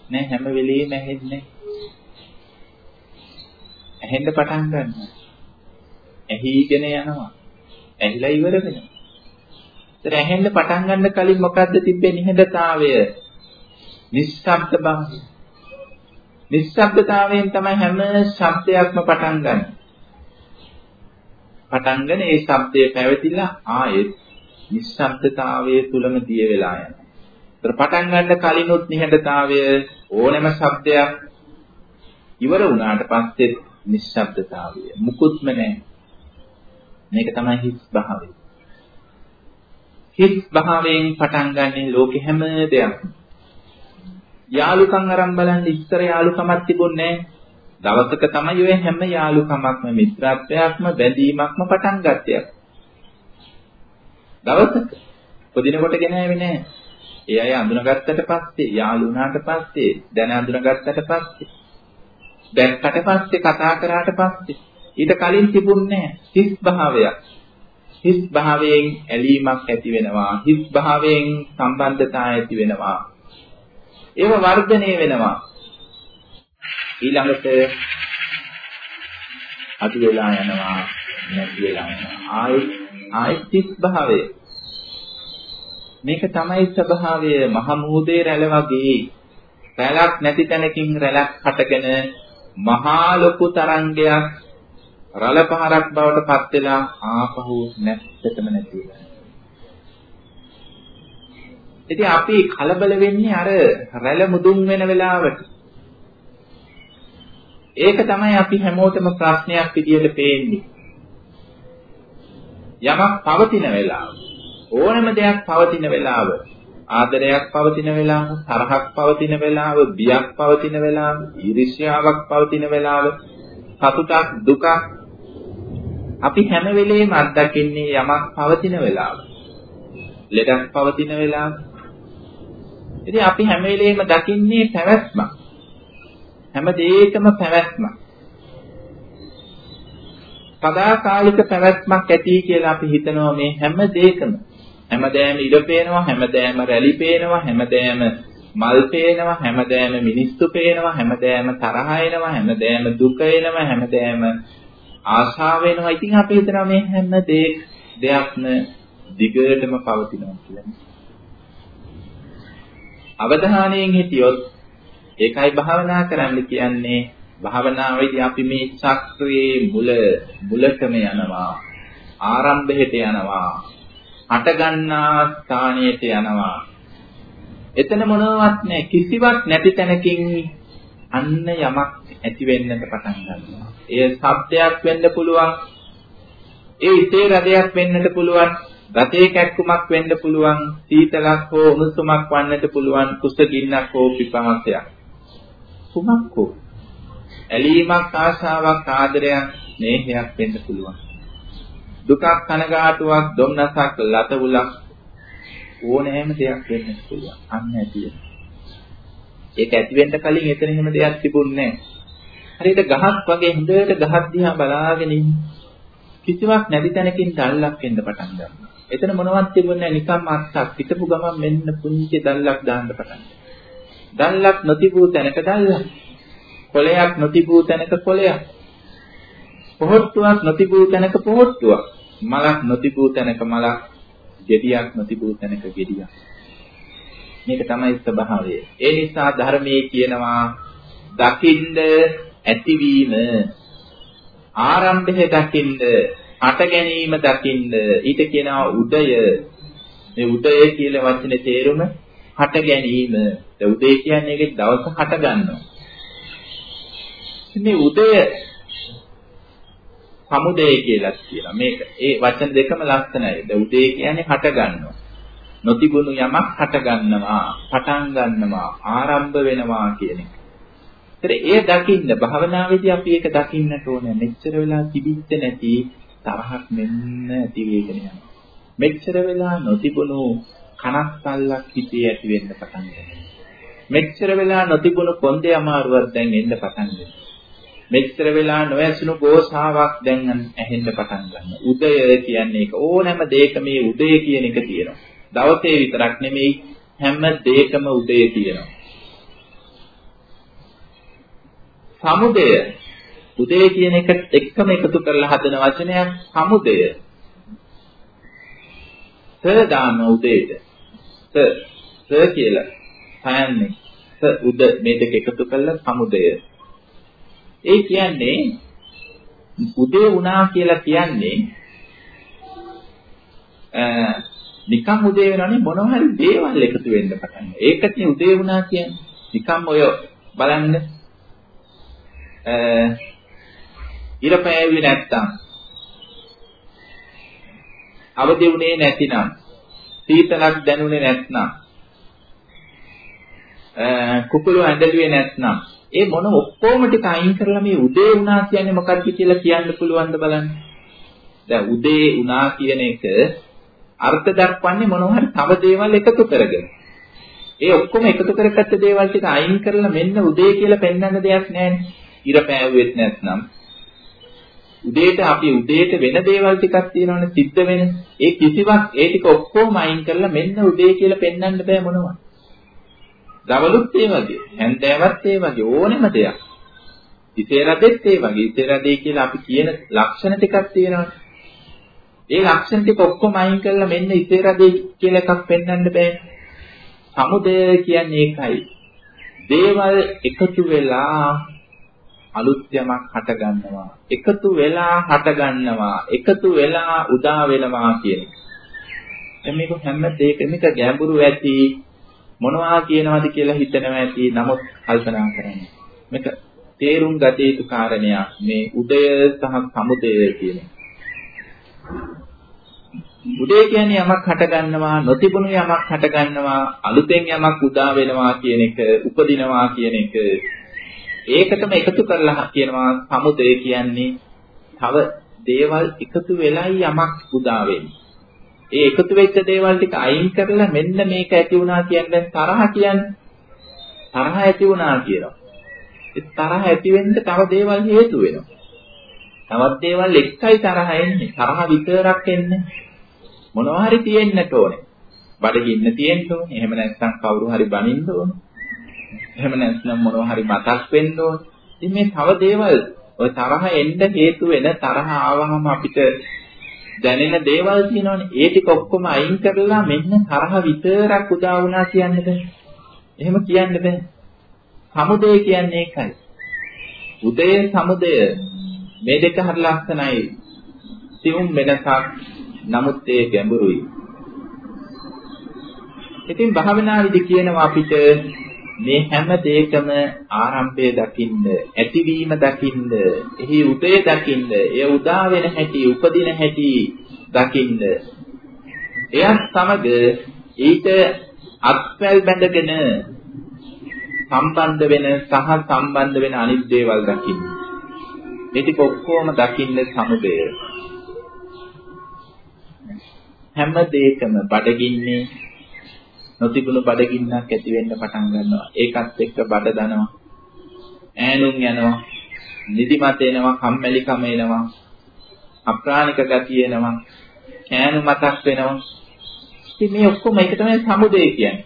නෑ හැම වෙලෙම ඇහෙන්නේ. ඇහෙන්න පටන් ගන්නවා. ඇහිගෙන යනවා. ඇහිලා ඉවර වෙනවා. ඒතර ඇහෙන්න පටන් ගන්න කලින් මොකද්ද තිබ්බේ නිහඬතාවය? නිස්සබ්ද භාවය. නිස්සබ්දතාවයෙන් තමයි හැම ශබ්දයක්ම පටන් ගන්න. පටන්ගෙන ඒ ශබ්දය පැවතිලා ආයෙත් නිස්සබ්දතාවයේ තුලම දිය වෙලා යනවා. ඒතර පටන් ගන්න කලිනුත් නිහඬතාවය ඕනෑම ශබ්දයක් ඉවර වුණාට පස්සේ නිස්සබ්දතාවය මුකුත්ම නැහැ. මේක තමයි හිස් භාවය. හිස් භාවයෙන් පටන් ගන්න ලෝකෙ හැම දෙයක්ම. යාලුකම් අරන් බලන්න ඉස්සර යාලුකමක් තිබුණේ දවසක තමයි ඔය හැම යාලුකමක්ම මිත්‍රත්වයක්ම බැඳීමක්ම පටන් ගත්තේ. දවසක පොදිනකොට ගෙනාවේ නෑ. ඒ අය අඳුනගත්තට පස්සේ යාළු වුණාට පස්සේ දැන අඳුනගත්තට පස්සේ දැක්කට පස්සේ කතා කරාට පස්සේ ඊට කලින් තිබුණේ හිස් භාවයක්. හිස් භාවයෙන් ඇලීමක් ඇති වෙනවා. හිස් භාවයෙන් සම්බන්ධතාවය ඇති වෙනවා. ඒව වර්ධනය වෙනවා. ඊළඟට අතු වෙලා යනවා නැති වෙලා යනවා. ආයෙත් ආයෙත් හිස් භාවය. මේක තමයි ස්වභාවය මහ මුහුදේ රැළ වගේ. රැළක් නැති තැනකින් රැළක් හටගෙන මහා ලොකු තරංගයක් රළ පහරක් බවට පත් වෙලා ආපහු නැත්තටම නැති වෙනවා. ඉතින් අපි කලබල වෙන්නේ අර රැළ මුදුන් වෙන වෙලාවට. ඒක තමයි අපි හැමෝටම ප්‍රශ්නයක් විදියට පේන්නේ. යමක් පවතින වෙලාව ඕනම දෙයක් පවතින වෙලාව. ආදරයක් පවතින වෙලාව තරහක් පවතින වෙලාව බියක් පවතින වෙලාව ඊර්ෂ්‍යාවක් පවතින වෙලාව සතුටක් දුකක්. අපි හැම වෙලෙම අත්දකින්නේ යමක් පවතින වෙලාව. ලෙඩක් පවතින වෙලාව. ඉතින් අපි හැම වෙලෙම දකින්නේ පැවැත්මක් හැම දෙයකම පැවැත්මක් සදාකාලික පැවැත්මක් ඇති කියලා අපි හිතනවා මේ හැම දෙයකම. හැමදෑම ඉර පේනවා හැමදෑම රැලි පේනවා හැමදෑම මල් පේනවා හැමදෑම මිනිස්සු පේනවා හැමදෑම තරහ එනවා හැමදෑම දුක එනවා හැමදෑම ආශාව වෙනවා ඉතින් අපි හිතනවා මේ හැම දෙයක්ම දිගටම පවතිනවා කියලා. අවධානයෙන් හිටියොත් ඒකයි භාවනා කරන්න කියන්නේ. භාවනාවේදී අපි මේ චක්‍රයේ මුල මුලටම යනවා. ආරම්භයට යනවා. හට ගන්නා ස්ථානයට යනවා. එතන මොනවත් නැහැ. කිසිවක් නැති තැනකින් අන්න යමක් ඇති වෙන්නට පටන් ගන්නවා. ඒ ශබ්දයක් වෙන්න පුළුවන්. ඒ ඉතේ රදයක් වෙන්නට පුළුවන්. රතේ කැක්කුමක් වෙන්න පුළුවන්. සීතලක් හෝ උණුසුමක් වන්නට පුළුවන්. කුසගින්නක් හෝ පිපාසයක්. කුමක් හෝ ඇලීමක් ආශාවක් ආදරයක් ස්නේහයක් වෙන්න පුළුවන්. දුකක් කනගාටුවක් දුම්නසක් ලතවුලක් ඕනෑම දෙයක් වෙන්න පුළුවන්. අන්න ඇති ඒක ඇති වෙන්න කලින් එතන එහෙම දෙයක් තිබුණේ නැහැ. හරියට ගහක් වගේ හොඳට ගහක් දිහා බලාගෙන ඉන්න. කිසිවක් නැති තැනකින් දැල්ලක් එන්න පටන් ගන්නවා. එතන මොනවත් තිබුණේ නැහැ නිකම්ම අත්තක්. හිටපු ගමන් මෙන්න පුංචි දැල්ලක් දාන්න පටන් දැල්ලක් නොතිබූ තැනක දැල්ලක්. කොලයක් නොතිබූ තැනක කොලයක්. පොහොට්ටුවක් නොතිබූ තැනක පොහොට්ටුවක්. මලක් නොතිබූ තැනක මලක්, ගෙඩියක් නොතිබූ තැනක ගෙඩියක්. මේක තමයි ස්වභාවය. ඒ නිසා ධර්මයේ කියනවා දකින්ද ඇතිවීම ආරම්භය දකින්ද අට ගැනීම දකින්ද ඊට කියනවා උදය මේ උදය කියලා වචනේ තේරුම හට ගැනීම උදේ කියන්නේ ඒකේ දවස හට ගන්නවා මේ උදය සමුදය කියලා කියනවා. මේක ඒ වචන දෙකම ලස්සනයි. ද උදේ කියන්නේ හට ගන්නවා. නොතිබුණු යමක් හට ගන්නවා, පටන් ගන්නවා, ආරම්භ වෙනවා කියන එක. ඒතර ඒ දකින්න භාවනාවේදී අපි ඒක දකින්නට ඕනේ. මෙච්චර වෙලා තිබිච්ච නැති තරහක් මෙන්න ඇති වෙගෙන යනවා. මෙච්චර වෙලා නොතිබුණු කනස්සල්ලක් හිතේ ඇති වෙන්න පටන් ගන්නවා. මෙච්චර වෙලා නොතිබුණු කොන්දේ අමාරුවක් දැන් එන්න පටන් ගන්නවා. මෙච්චර වෙලා නොඇසුණු ගෝසාවක් දැන් ඇහෙන්න පටන් ගන්නවා. උදය කියන්නේ ඒක ඕනෑම දෙයක මේ උදය කියන එක තියෙනවා. දවසේ විතරක් නෙමෙයි හැම දෙයකම උදය තියෙනවා. සමුදය උදය කියන එක එක්කම එකතු කරලා හදන වචනයක් සමුදය. ස දාන උදේට. ස ස කියලා සයන්නේ. ස උද මේ දෙක එකතු කරලා සමුදය. ඒ කියන්නේ උදේ වුණා කියලා කියන්නේ නිකම් උදේ වෙනවනේ මොනවා හරි දේවල් එකතු වෙන්න පටන් ගන්නවා. ඒකනේ උදේ වුණා කියන්නේ. නිකම් ඔය බලන්න ඉර පෑවුවේ නැත්තම් අවදි වුණේ නැතිනම් සීතලක් දැනුනේ නැත්නම් කුකුළු ඇඳලුවේ නැත්නම් ඒ මොන ඔක්කොම ටික අයින් කරලා මේ උදේ වුණා කියන්නේ මොකක්ද කියලා කියන්න පුළුවන්ද බලන්න. දැන් උදේ වුණා කියන එක අර්ථ දක්වන්නේ මොනවා හරි තව දේවල් එකතු කරගෙන. ඒ ඔක්කොම එකතු කරගත්ත දේවල් ටික අයින් කරලා මෙන්න උදේ කියලා පෙන්වන්න දෙයක් නැහැ. ඉර පෑවෙත් නැත්නම් උදේට අපි උදේට වෙන දේවල් ටිකක් තියෙනවනේ සිද්ධ වෙන. ඒ කිසිවක් ඒ ටික ඔක්කොම අයින් කරලා මෙන්න උදේ කියලා පෙන්වන්න බෑ මොනවා. දවලුත් ඒ වගේ, හැන්දෑවත් ඒ වගේ ඕනෙම දෙයක්. ඉතේ රදෙත් ඒ වගේ. ඉතේ රදේ කියලා අපි කියන ලක්ෂණ ටිකක් තියෙනවනේ. ඒ ලක්ෂණ ටික ඔක්කොම අයින් කරලා මෙන්න ඉතේ රදේ කියලා එකක් පෙන්වන්න බෑ. සමුදය කියන්නේ ඒකයි. දේවල් එකතු වෙලා අලුත් යමක් හට ගන්නවා. එකතු වෙලා හට ගන්නවා. එකතු වෙලා උදා වෙනවා කියන එක. දැන් මේක හැම දෙයකම එක ගැඹුරු ඇති මොනවා කියනවද කියලා හිතනවා ඇති. නමුත් කල්පනා කරන්න. මේක තේරුම් ගත යුතු කාරණයක්. මේ උදය සහ සමුදය කියන එක. උදේ කියන්නේ යමක් හට ගන්නවා නොතිබුණු යමක් හට ගන්නවා අලුතෙන් යමක් උදා වෙනවා කියන එක උපදිනවා කියන එක ඒකටම එකතු කරලා කියනවා සමුදය කියන්නේ තව දේවල් එකතු වෙලයි යමක් උදා ඒ එකතු වෙච්ච දේවල් ටික අයින් කරලා මෙන්න මේක ඇති වුණා කියන්නේ තරහ කියන්නේ තරහ ඇති වුණා කියනවා. ඒ තරහ ඇති වෙන්න තව දේවල් හේතු වෙනවා. තවත් දේවල් එක්කයි තරහ එන්නේ. තරහ විතරක් එන්නේ. මොනවා හරි තියෙන්නට ඕනේ. බඩගින්න තියෙන්න ඕනේ. එහෙම නැත්නම් කවුරු හරි බනින්න ඕනේ. එහෙම නැත්නම් මොනවා හරි මතක් වෙන්න ඕනේ. ඉතින් මේ තව දේවල් ඔය තරහ එන්න හේතු වෙන තරහ ආවහම අපිට දැනෙන දේවල් තියෙනවනේ. ඒ ටික ඔක්කොම අයින් කරලා මෙන්න තරහ විතරක් උදා වුණා කියන්න බෑ. එහෙම කියන්න බෑ. සමුදය කියන්නේ ඒකයි. උදය සමුදය මේ දෙක හරි ලස්සනයි. සියුම් වෙනසක් නමුත් ඒ ගැඹුරුයි. ඉතින් භාවනා විදි කියනවා අපිට මේ හැම දෙයකම ආරම්භය දකින්න, ඇතිවීම දකින්න, එහි උදය දකින්න, එය උදා වෙන හැටි, උපදින හැටි දකින්න. එයත් සමග ඊට අත්වැල් බැඳගෙන සම්බන්ධ වෙන සහ සම්බන්ධ වෙන අනිත් දේවල් දකින්න. මේ ටික ඔක්කොම දකින්න සමුදය. හැම දෙයකම බඩගින්නේ නොතිබුණු බඩගින්නක් ඇති වෙන්න පටන් ගන්නවා. ඒකත් එක්ක බඩ දනවා. ඈනුම් යනවා. නිදිමත එනවා, කම්මැලිකම එනවා. අප්‍රාණික ගතිය එනවා. කෑනු මතක් වෙනවා. ඉතින් මේ ඔක්කොම එක තමයි සමුදය කියන්නේ.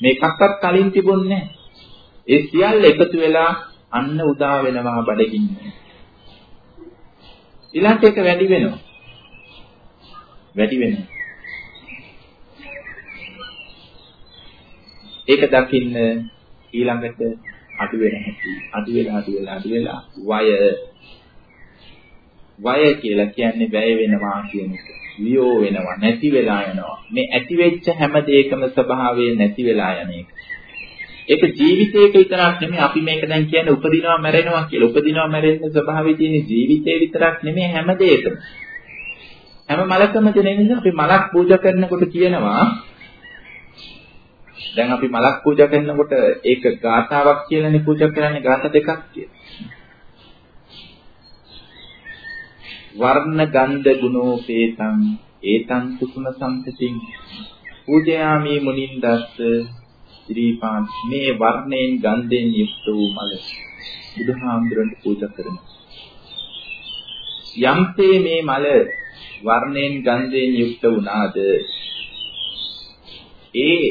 මේකක්වත් කලින් තිබුණේ නැහැ. ඒ සියල්ල එකතු වෙලා අන්න උදා වෙනවා බඩගින්න. ඊළඟට ඒක වැඩි වෙනවා. වැඩි වෙනවා. ඒක දකින්න ඊළඟට අඩු වෙන හැටි අඩු වෙලා අඩු වෙලා අඩු වෙලා වය වය කියලා කියන්නේ වැය වෙනවා කියන එක. වියෝ වෙනවා නැති වෙලා යනවා. මේ ඇති වෙච්ච හැම දෙයකම ස්වභාවය නැති වෙලා යන එක. ඒක ජීවිතයක විතරක් නෙමෙයි අපි මේක දැන් කියන්නේ උපදිනවා මැරෙනවා කියලා. උපදිනවා මැරෙන්න ස්වභාවය තියෙන ජීවිතේ විතරක් නෙමෙයි හැම දෙයකම. හැම මලකම දෙන නිසා අපි මලක් පූජා කරනකොට කියනවා දැන් අපි මලක් පූජා කරනකොට ඒක ගාථාවක් කියලානේ පූජා කරන්නේ ගාථා දෙකක් කියලා. වර්ණ ගන්ධ ගුණෝපේතං ඒතං කුසුම සම්පතින් පූජයාමි මුනින්දස්ස ශ්‍රීපාන් මේ වර්ණයෙන් ගන්ධයෙන් යුක්ත වූ මල බුදුහාමුදුරන්ට පූජා කරනවා. යම්සේ මේ මල වර්ණයෙන් ගන්ධයෙන් යුක්ත වුණාද ඒ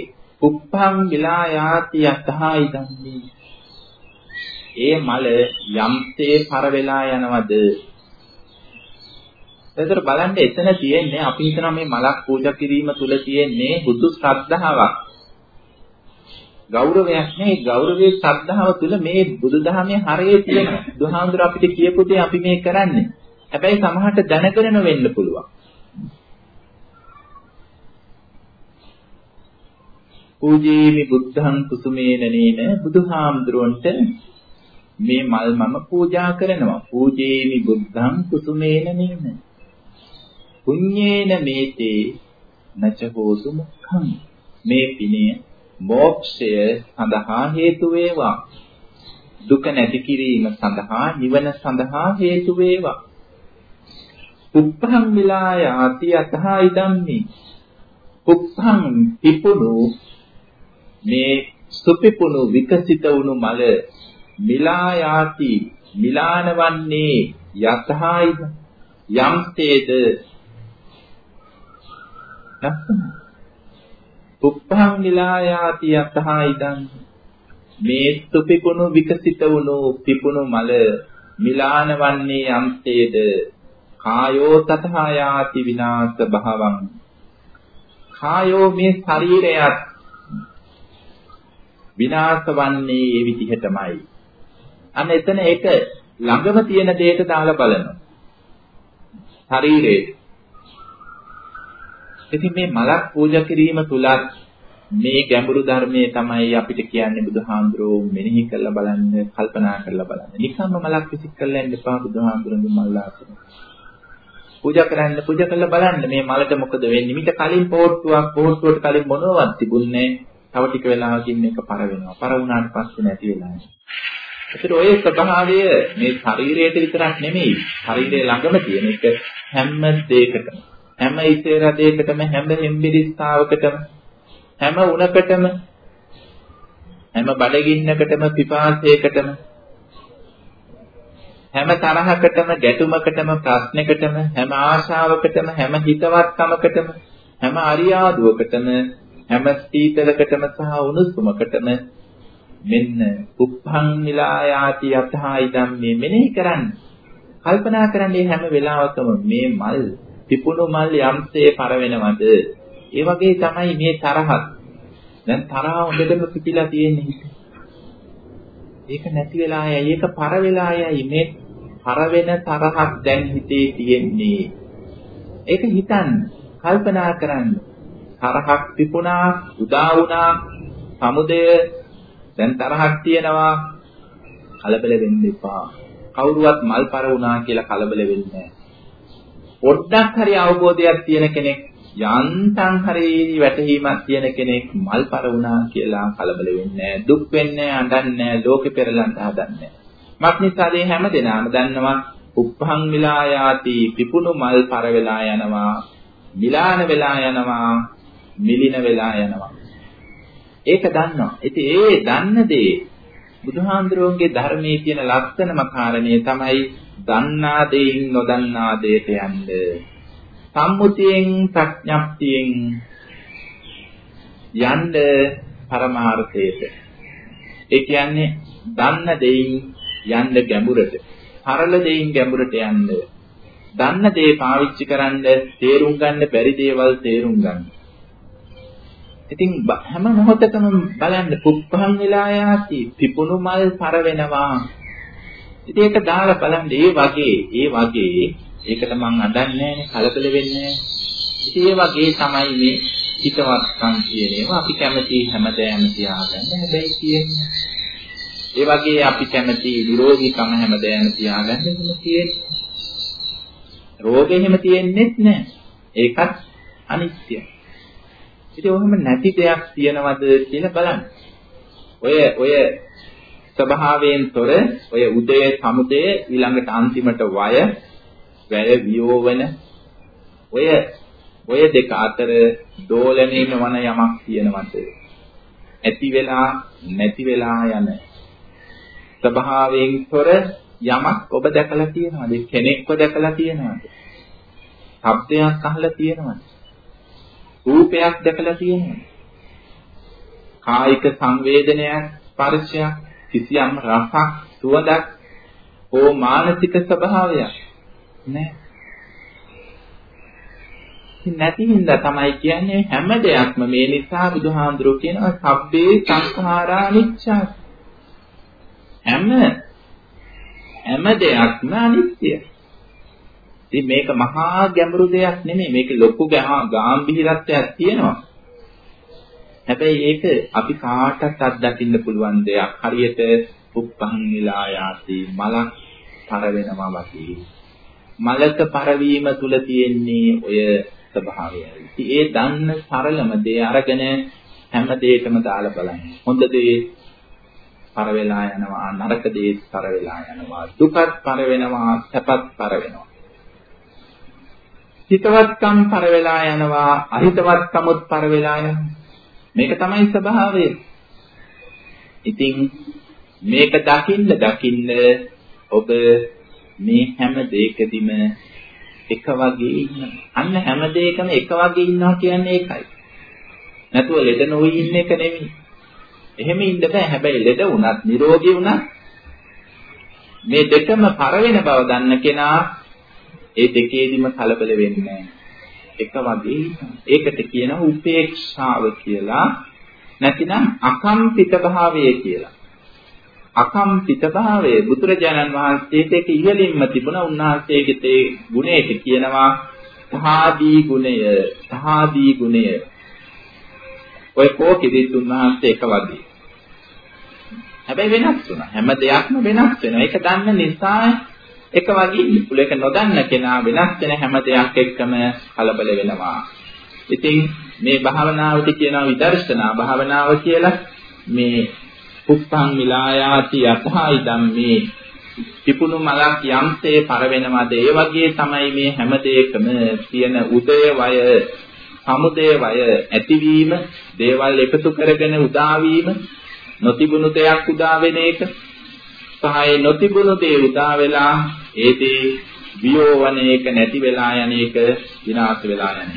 උප්පං විලායාති යතහා ඉදම්මි ඒ මල යම්සේ පර වෙලා යනවද? එතකොට බලන්න එතන තියෙන්නේ අපි හිතනවා මේ මලක් පූජා කිරීම තුල තියෙන්නේ බුදු ශ්‍රද්ධාවක්. ගෞරවයක් නේ ගෞරවයේ ශ්‍රද්ධාව තුල මේ බුදුදහමේ හරයේ තියෙනවා බුදුහාමුදුර අපිට කියපු දේ අපි මේ කරන්නේ. හැබැයි සමහරට දැනගෙන නොවෙන්න පුළුවන්. පූජේමි බුද්ධං කුසුමේන නේන බුදුහාමුදුරන්ට මේ මල් මම පූජා කරනවා. පූජේමි බුද්ධං කුසුමේන නේන පුඤ්ඤේන මේතේ නච හෝතු මුඛං. මේ පිනේ මෝක්ෂය සඳහා හේතු වේවා. දුක නැති කිරීම සඳහා නිවන සඳහා හේතු වේවා. උප්පහං විලාය ආති අතහා ඉදම්මි. උප්පහං පිපුණු මේ සුපිපුණු විකසිත වුණු මල මිලා යාති මිලාන වන්නේ යතහායිද යම්තේද ලස්සන උප්පහං මිලා යාති යතහායිදන් මේ සුපිපුණු විකසිත වුණු පිපුණු මල මිලාන වන්නේ යම්තේද කායෝ තතහා යාති විනාශ භවං. කායෝ මේ ශරීරයත් විනාශ වන්නේ ඒ විදිහටමයි. අන්න එතන ඒක ළඟම තියෙන දෙයට දාලා බලනවා. ශරීරයේ. ඉතින් මේ මලක් පූජා කිරීම තුලත් මේ ගැඹුරු ධර්මයේ තමයි අපිට කියන්නේ බුදුහාඳුරෝ මෙනෙහි කරලා බලන්න, කල්පනා කරලා බලන්න. නිකම්ම මලක් විසික් කරලා යන්න එපා බුදුහාඳුරන්ගේ මල්ලාසන. පූජා කරන්න පූජා කරලා බලන්න මේ මලට මොකද වෙන්නේ? මිට කලින් පෝට්ටුවක් පෝට්ටුවට කලින් මොනවත් තිබුණේ තව ටික වෙලාවකින් මේක පර වෙනවා. පර වුණාට පස්සේ නැති වෙලා යනවා. ඒතර ඔය ස්වභාවය මේ ශරීරයට විතරක් නෙමෙයි. ශරීරයේ ළඟම තියෙන එක හැම දෙයකටම හැම ඉසේරදයකටම හැම හෙම්බිරිස්තාවකටම හැම උණකටම හැම බඩගින්නකටම පිපාසයකටම හැම තරහකටම ගැටුමකටම ප්‍රශ්නකටම හැම ආශාවකටම හැම හිතවත්කමකටම හැම අරියාදුවකටම හැම සීතලකටම සහ උණුසුමකටම මෙන්න උප්පං නිලායාති යතහා ඉදම් මේ මෙනෙහි කරන්න. කල්පනා කරන්නේ හැම වෙලාවකම මේ මල් පිපුණු මල් යම්සේ පර වෙනවද? ඒ වගේ තමයි මේ තරහත්. දැන් තරහ හොඳටම පිපිලා තියෙන්නේ හිත. ඒක නැති වෙලා යයි, ඒක පර වෙලා යයි. මේ පර වෙන තරහක් දැන් හිතේ තියෙන්නේ. ඒක හිතන්න, කල්පනා කරන්න. තරහක් තිබුණා, උදා වුණා, සමුදය දැන් තරහක් තියෙනවා. කලබල වෙන්න එපා. කවුරුවත් මල්පර වුණා කියලා කලබල වෙන්නේ නැහැ. පොඩ්ඩක් හරි අවබෝධයක් තියෙන කෙනෙක් යන්තම් හරි වැටහීමක් තියෙන කෙනෙක් මල්පර වුණා කියලා කලබල වෙන්නේ නැහැ. දුක් වෙන්නේ නැහැ, අඬන්නේ නැහැ, ලෝකෙ පෙරලන්න හදන්නේ නැහැ. මක්නිසාද හැම දෙනාම දන්නවා උප්පහං විලායාති පිපුණු මල් පර වෙලා යනවා මිලාන වෙලා යනවා මිලින වෙලා යනවා. ඒක දන්නවා. ඉතින් ඒ දන්න දේ බුදුහාඳුරෝන්ගේ ධර්මයේ තියෙන ලක්ෂණම කාරණේ තමයි දන්නා දෙයින් නොදන්නා දෙයට යන්න. සම්මුතියෙන් ප්‍රඥප්තියෙන් යන්න පරමාර්ථයට. ඒ කියන්නේ දන්න දෙයින් යන්න ගැඹුරට. සරල දෙයින් ගැඹුරට යන්න. දන්න දේ පාවිච්චි කරන්න තේරුම් ගන්න බැරි දේවල් තේරුම් ගන්න. ඉතින් හැම මොහොතකම බලන්න පුප්පහන් වෙලා යාති පිපුණු මල් පර වෙනවා. ඉතින් ඒක දාලා බලන්න ඒ වගේ ඒ වගේ. ඒකට මං අඬන්නේ කලබල වෙන්නේ ඉතින් ඒ වගේ තමයි මේ හිතවත්කම් කියන ඒවා අපි කැමති හැමදේම තියාගන්න හැබැයි කියන්නේ ඒ වගේ අපි කැමති විරෝධීකම හැමදේම තියාගන්න එහෙම තියෙන්නේ. රෝගෙ එහෙම තියෙන්නේත් නැහැ. ඒකත් අනිත්‍යයි. ඉතින් ඔහොම නැති දෙයක් තියනවද කියලා බලන්න. ඔය ඔය ස්වභාවයෙන් තොර ඔය උදය සමුදය ඊළඟට අන්තිමට වය වැය වියෝවන ඔය ඔය දෙක අතර දෝලණයෙන් වන යමක් තියෙනවද? ඇති වෙලා නැති වෙලා යන ස්වභාවයෙන් තොර යමක් ඔබ දැකලා තියෙනවද? කෙනෙක්ව දැකලා තියෙනවද? ශබ්දයක් අහලා තියෙනවද? රූපයක් දැකලා තියෙනවද කායික සංවේදනයක් ස්පර්ශයක් කිසියම් රසක් සුවඳක් හෝ මානසික ස්වභාවයක් නැහැ. නැති හින්දා තමයි කියන්නේ හැම දෙයක්ම මේ නිසා බුදුහාඳුරෝ කියනවා සබ්බේ සංඛාරා නිච්ඡා. හැම හැම දෙයක්ම අනිත්‍යයි. ඉතින් මේක මහා ගැඹුරු දෙයක් නෙමෙයි මේක ලොකු ගැඹිරත්වයක් තියෙනවා. හැබැයි ඒක අපි කාටත් අත්දකින්න පුළුවන් දෙයක්. හරියට උප්පහන් විලායාති මලක් පර වෙනවා වගේ. මලක පරවීම තුල තියෙන්නේ ඔය ස්වභාවයයි. ඉතින් ඒ දන්න සරලම දේ අරගෙන හැම දෙයකම දාලා බලන්න. හොඳ දේ පර වෙලා යනවා, නරක දේ පර වෙලා යනවා, දුකත් පර වෙනවා, සැපත් පර වෙනවා. හිතවත්කම් පර වෙලා යනවා, අහිතවත්කමුත් පර වෙලා යනවා. මේක තමයි ස්වභාවය. ඉතින් මේක දකින්න දකින්න ඔබ මේ හැම දෙයකදීම එක වගේ ඉන්න. අන්න හැම දෙයකම එක වගේ ඉන්නවා කියන්නේ ඒකයි. නැතුව ලෙඩ නොවි ඉන්න එක නෙමෙයි. එහෙම ඉන්න බෑ. හැබැයි ලෙඩ වුණත්, නිරෝගී වුණත් මේ දෙකම පර වෙන බව දන්න කෙනා ඒ දෙකේදීම කලබල වෙන්නේ නැහැ. එක වගේ ඒකට කියනවා උපේක්ෂාව කියලා. නැතිනම් අකම්පිත භාවය කියලා. අකම්පිත භාවය. බුදුරජාණන් වහන්සේට ඒක ඉහළින්ම තිබුණා උන්වහන්සේගේ තේ ගුණයට කියනවා සහාදී ගුණය සහාදී ගුණය. ඔය කෝකෙදිත් උන්වහන්සේ එක වගේ හැබැයි වෙනස් වුණා. හැම දෙයක්ම වෙනස් වෙනවා. ඒක දන්න නිසා එක වගේ ඉන්න ඒක නොදන්න කෙනා වෙනස් වෙන හැම දෙයක් එක්කම කලබල වෙනවා. ඉතින් මේ භාවනාවට කියනවා විදර්ශනා භාවනාව කියලා මේ පුප්පං විලායාති යතහයි ධම්මේ පිපුණු මලක් යම්සේ පරවෙනවද ඒ වගේ තමයි මේ හැම දෙයකම තියෙන උදය වය සමුදය වය ඇතිවීම දේවල් එකතු කරගෙන උදා වීම නොතිබුණු දෙයක් උදා වෙන එක සහය නොතිබුණු දේ උදා වෙලා ඒ දේ වියෝවන එක නැති වෙලා යන එක විනාශ වෙලා යන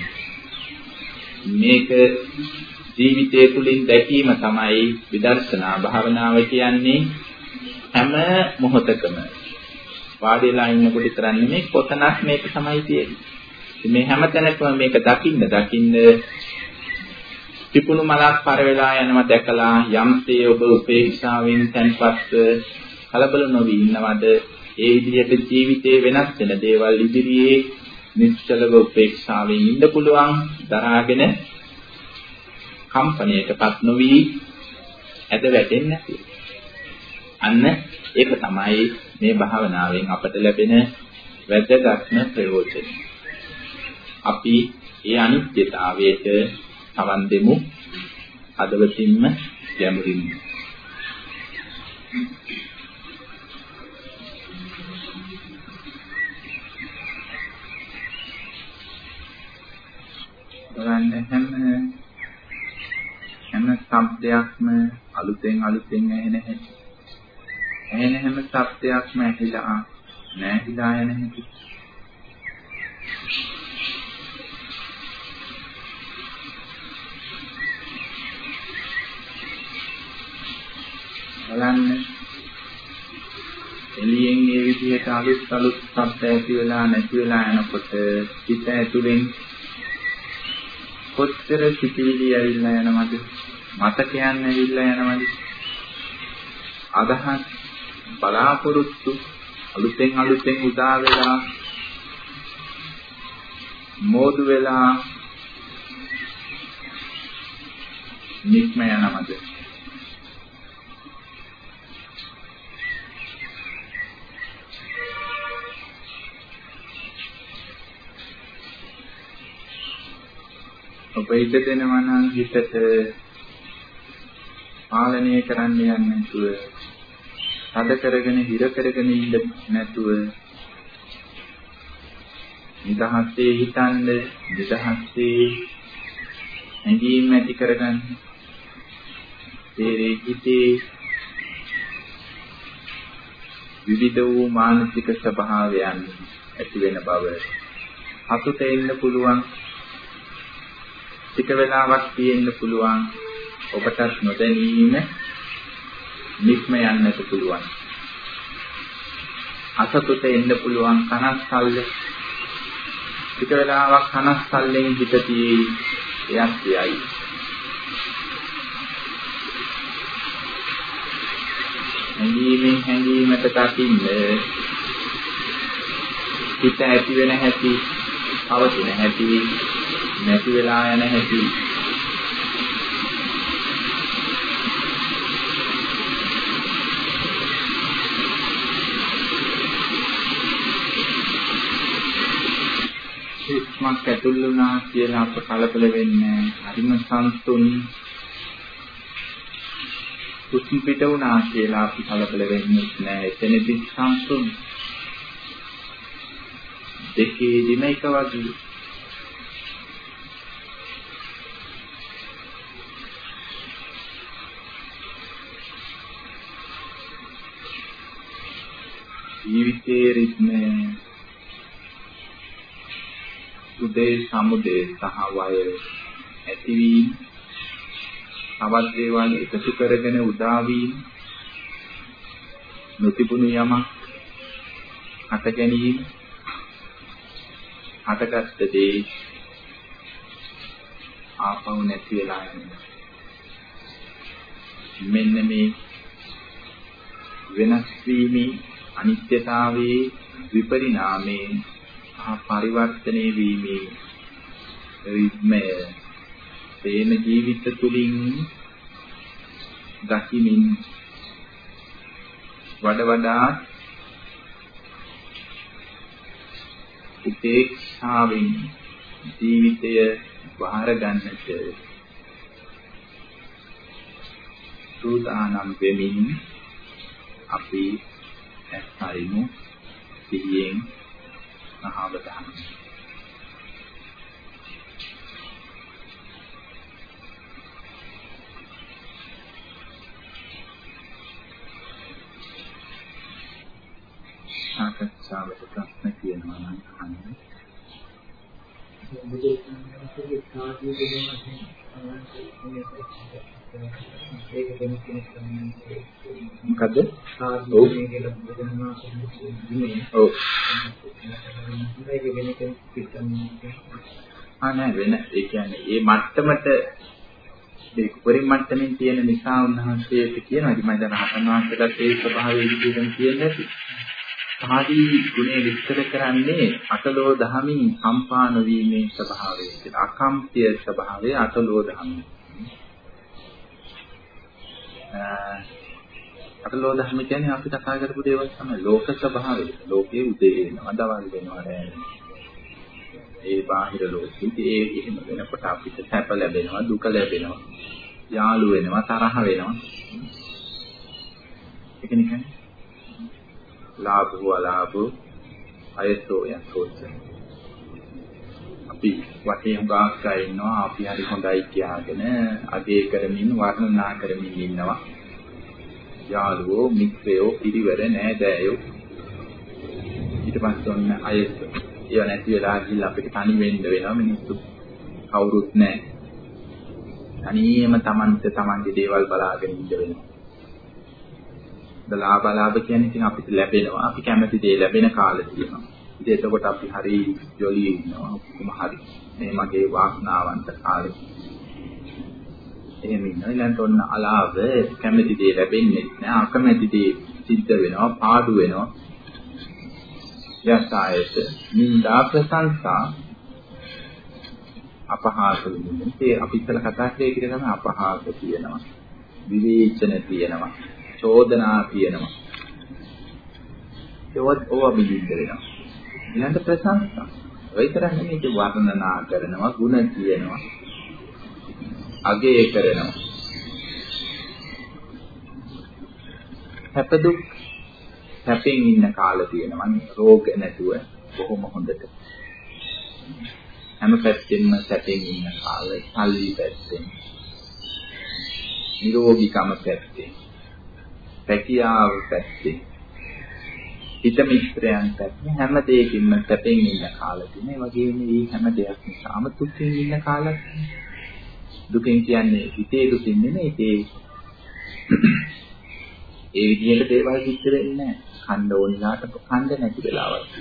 මේක ජීවිතය තුළින් දැකීම තමයි විදර්ශනා භාවනාව කියන්නේ හැම මොහොතකම. වාඩිලා ඉන්නකොට විතරක් නෙමෙයි කොතනක් මේක තමයි තියෙන්නේ. මේ හැම තැනකම මේක දකින්න දකින්න පිපුණු මලක් පර වෙලා යනවා දැකලා යම්සේ ඔබ උපේක්ෂාවෙන් තැන්පත් කලබල නොවි ඉන්නවද ඒ විදිහට ජීවිතේ වෙනස් වෙන දේවල් ඉදිරියේ නිශ්චලව උපේක්ෂාවෙන් ඉන්න පුළුවන් දරාගෙන කම්පණයටපත් නොවි ඇද වැටෙන්නේ නැති. අන්න ඒක තමයි මේ භාවනාවෙන් අපට ලැබෙන වැදගත්ම ප්‍රයෝජනය. අපි ඒ අනිත්‍යතාවයට සවන් දෙමු අදවතින්ම ගැඹුරින්ම. බලන්න හැම හැම ශබ්දයක්ම අලුතෙන් අලුතෙන් ඇහෙන හැටි. ඇහෙන හැම ශබ්දයක්ම ඇහිලා නැහිලා යන හැටි. බලන්න එළියෙන් මේ විදිහට අලුත් අලුත් ශබ්ද ඇති වෙලා නැති වෙලා යනකොට හිත ඇතුලෙන් කොච්චර සිතිවිලි ඇවිල්ලා යනවද? මතකයන් ඇවිල්ලා යනවද? අදහස් බලාපොරොත්තු අලුතෙන් අලුතෙන් උදා වෙලා මෝදු වෙලා නික්ම යනවද? ඔබ ඉඩ දෙනවා නම් හිතට පාලනය කරන්න යන්නේ නැතුව තද කරගෙන හිර කරගෙන ඉන්න නැතුව නිදහසේ හිතන්න නිදහසේ ඇඟීම් ඇති කරගන්න ඒ හිතේ විවිධ වූ මානසික ස්වභාවයන් ඇති වෙන බව. අතුට එන්න පුළුවන්. ටික වෙලාවක් තියෙන්න පුළුවන් ඔබටත් නොදැනීම නික්ම යන්නට පුළුවන්. අසතුට එන්න පුළුවන් කනස්සල්ල ටික වෙලාවක් කනස්සල්ලෙන් හිත තියේ එයත් යයි හැඟීමෙන් හැඟීමට දකින්න හිත ඇති වෙන හැටි පවතින හැටි. නැති වෙලා යන හැටි. ඉස්මක් ඇතුල් වුණා කියලා අප කලබල වෙන්නේ හරිම සංතුන් හුස්ම පිට වුණා කියලා අපි කලබල වෙන්නේ නැහැ. එතනදී සංතුන් දෙකේදිම එක වගේ. ජීවිතයේ රිද්මය උදේ සමුදේ සහ වය ඇතිවීම තවත් දේවල් එකතු කරගෙන උදා වීම නොතිබුණු යමක් හට ගැනීම හටගත්ත දේ ආපහු නැති වෙලා යනවා. මෙන්න මේ වෙනස් වීමේ අනිත්‍යතාවයේ විපරිණාමයේ සහ පරිවර්තනයේ වීමේ රිද්මය. තේන ජීවිත තුලින් දකිමින් වඩ වඩා උපේක්ෂාවෙන් ජීවිතය බාර ගන්නට සූදානම් වෙමින් අපි ඇස්තරිමු සිහියෙන් සහවදාන සාකච්ඡාවට ප්‍රශ්න කියනවා නම් අහන්න. බුදුසසුනේ සාධු ඒක දෙන්න කෙනෙක් තමයි මොකද? සාධු කියලා බුදුදහම කියන්නේ. ඔව්. මේක වෙන කෙනෙක් පිටන්නේ. ආ නෑ වෙන ඒ කියන්නේ ඒ මට්ටමට ඒ උපරිම මට්ටමින් තියෙන නිසා උන්වහන්සේට කියනවා ඉතින් මම දැන් රහතන් වහන්සේලාට ඒ ස්වභාවය විදිහටම කියන්නේ නැති. සාදී ගුණය විස්තර කරන්නේ අටලෝ දහමින් සම්පාන වීමේ ස්වභාවය කියලා. අකම්ප්‍ය ස්වභාවය අටලෝ දහමින්. අටලෝ දහම කියන්නේ අපි කතා කරපු දේවල් තමයි ලෝක ස්වභාවය. ලෝකයේ උදේ වෙනවා, දවල් වෙනවා, රැ ඒ බාහිර ලෝකෙ ඒ එහෙම වෙනකොට අපිට සැප ලැබෙනවා, දුක ලැබෙනවා, යාළු වෙනවා, තරහ වෙනවා. ඒක නිකන් ලාභෝ අලාභෝ අයසෝ යසෝච අපි වටේ හුඟක් අය ඉන්නවා අපි හරි හොඳයි කියලාගෙන අගේ කරමින් වර්ණනා කරමින් ඉන්නවා. යාළුවෝ මිත්‍රයෝ පිරිවර නෑදෑයෝ. ඊට පස්සේ ඔන්න අයස ඒව නැති වෙලා ගිහිල්ලා අපිට තනි වෙන්න වෙනවා මිනිස්සු. කවුරුත් නැහැ තනියම Tamante Tamange දේවල් බලාගෙන ඉඳ වෙනවා. ලාභ ලාභ කියන්නේ ඉතින් අපිට ලැබෙනවා. අපි කැමති දේ ලැබෙන කාලෙ තියෙනවා. ඉතින් එතකොට අපි හරි ජොලි ඉන්නවා. කොහොම හරි. මේ මගේ වාසනාවන්ත කාලෙ. එහෙම ඉන්නවා. ඊළඟට ඔන්න අලාභ කැමති දේ ලැබෙන්නේ නැහැ. අකමැති දේ සිද්ධ වෙනවා, පාඩු වෙනවා. යසායත නින්දා ප්‍රශංසා අපහාස වෙන්නේ. ඒ අපි ඉතල කතා කරේ කියන තමයි අපහාස කියනවා. විවේචන කියනවා. චෝදනා කියනවා. ඒවත් ඕවා බිලින්ද වෙනවා. ඊළඟ ප්‍රශංසා. ඔය තරම් නෙමෙයි වර්ණනා කරනවා, ಗುಣ කියනවා. අගය කරනවා. හැපදුක් සැපෙන් ඉන්න කාල තියෙනවා රෝග නැතුව බොහොම හොඳට. හැම පැත්තෙම සැපෙන් ඉන්න කාලේ සල්ලි පැත්තෙන්. නිරෝගීකම පැත්තෙන්. පැකියාව පැත්තෙන්. හිත මිත්‍රයන් පැත්තෙන් හැම දෙයකින්ම සැපෙන් ඉන්න කාලෙ තියෙන. ඒ වගේම මේ හැම දෙයක් නිසාම දුකින් ඉන්න කාලයක්. දුකෙන් කියන්නේ හිතේ දුකින් නෙමෙයි ඒ ඒ විදිහට දේවල් සිද්ධ වෙන්නේ නැහැ. කන්න ඕනිලාට කන්න නැති වෙලාවක්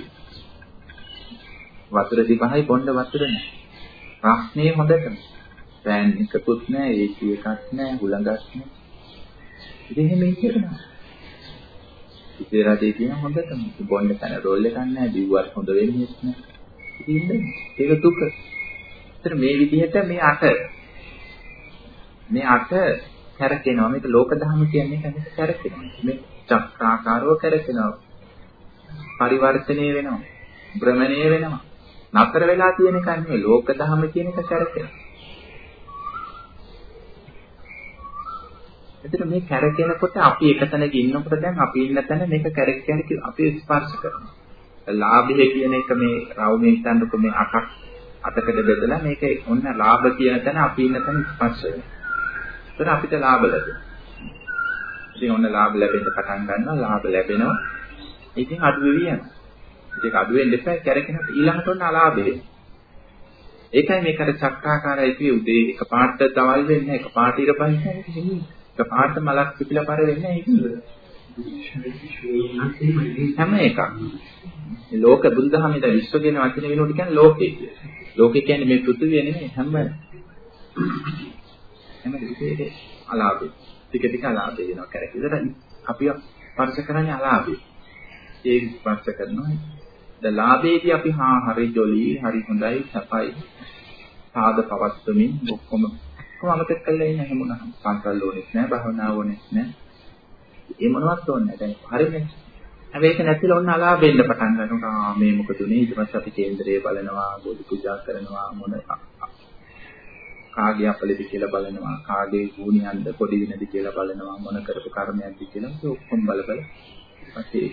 වතුර දිපහයි බොණ්ඩ වතුර නැහැ. ප්‍රශ්නේ හොඳටම. ෆෑන් එකකුත් නැහැ, AC එකක් නැහැ, හුළඟක් නැහැ. ඉතින් එහෙම ඉන්නවා. ඉතින් රටේ තියෙන හොඳටම බොණ්ඩ කන රෝල් එකක් නැහැ, බිව්වත් හොඳ වෙන්නේ නැහැ. ඉතින් ඒක දුක. ඒතර මේ විදිහට මේ අට මේ අට කැරකෙනවා. මේක ලෝක ධර්ම කියන්නේ කැමති කැරකෙනවා. මේ චක්‍රාකාරව කැරකෙනවා. පරිවර්තනය වෙනවා. භ්‍රමණය වෙනවා. නතර වෙලා තියෙන එක නෙවෙයි ලෝක ධර්ම කියන එක කැරකෙනවා. එතන මේ කැරකෙනකොට අපි එක තැනක ඉන්නකොට දැන් අපි ඉන්න තැන මේක කැරක කැරක අපි ස්පර්ශ කරනවා. ලාභය කියන එක මේ රවුමේ හිතන්නකො මේ අටක් අටකට බෙදලා මේක ඔන්න ලාභ කියන තැන අපි ඉන්න තැන ස්පර්ශ වෙනවා. එතන අපිට ලාභ ලැබෙනවා. ඉතින් ඔන්න ලාභ ලැබෙන්න පටන් ගන්නවා ලාභ ලැබෙනවා. ඉතින් අඩු වෙවි යනවා. ඒක අඩු වෙන්න එපා කැරකෙන ඊළඟට ඔන්න අලාභය. ඒකයි මේකට චක්‍රාකාරයි කියේ උදේ එක පාට දවල් වෙන්නේ එක පාට ඉර පහින්නේ එක පාට මලක් පිපිලා පර වෙන්නේ ඒකද? හැම එකක්. ලෝක බුදුදහමේ දැන් විශ්ව කියන වචනේ වෙනකොට කියන්නේ ලෝකේ. ලෝකේ කියන්නේ මේ පෘථිවිය නෙමෙයි හැම හැම දෙයකේ අලාභේ. ටික ටික අලාභේ වෙනවා කරකිලට අපි ස්පර්ශ කරන්නේ අලාභේ. ඒක ස්පර්ශ කරනවා. ද ලාභේදී අපි හා හරි ජොලි හරි හොඳයි සපයි සාද පවත්වමින් ඔක්කොම ඔක්කොම අමතක කරලා ඉන්න හැමෝම සංකල්ප ඕනෙත් නෑ භවනාව ඕනෙත් නෑ. ඒ මොනවත් ඕනේ නැහැ දැන් හරිනේ හැබැයි ඒක නැතිලා ඔන්න අලාභෙන්න පටන් ගන්නවා. මේ මොකද උනේ? ඊට පස්සේ අපි කේන්දරයේ බලනවා බෝධි පූජා කරනවා මොන කාගේ අපලෙද කියලා බලනවා කාගේ ගුණයන්ද පොඩි වෙනද කියලා බලනවා මොන කරපු කර්මයක්ද කියලා ඒක ඔක්කොම බල බල ඊපස්සේ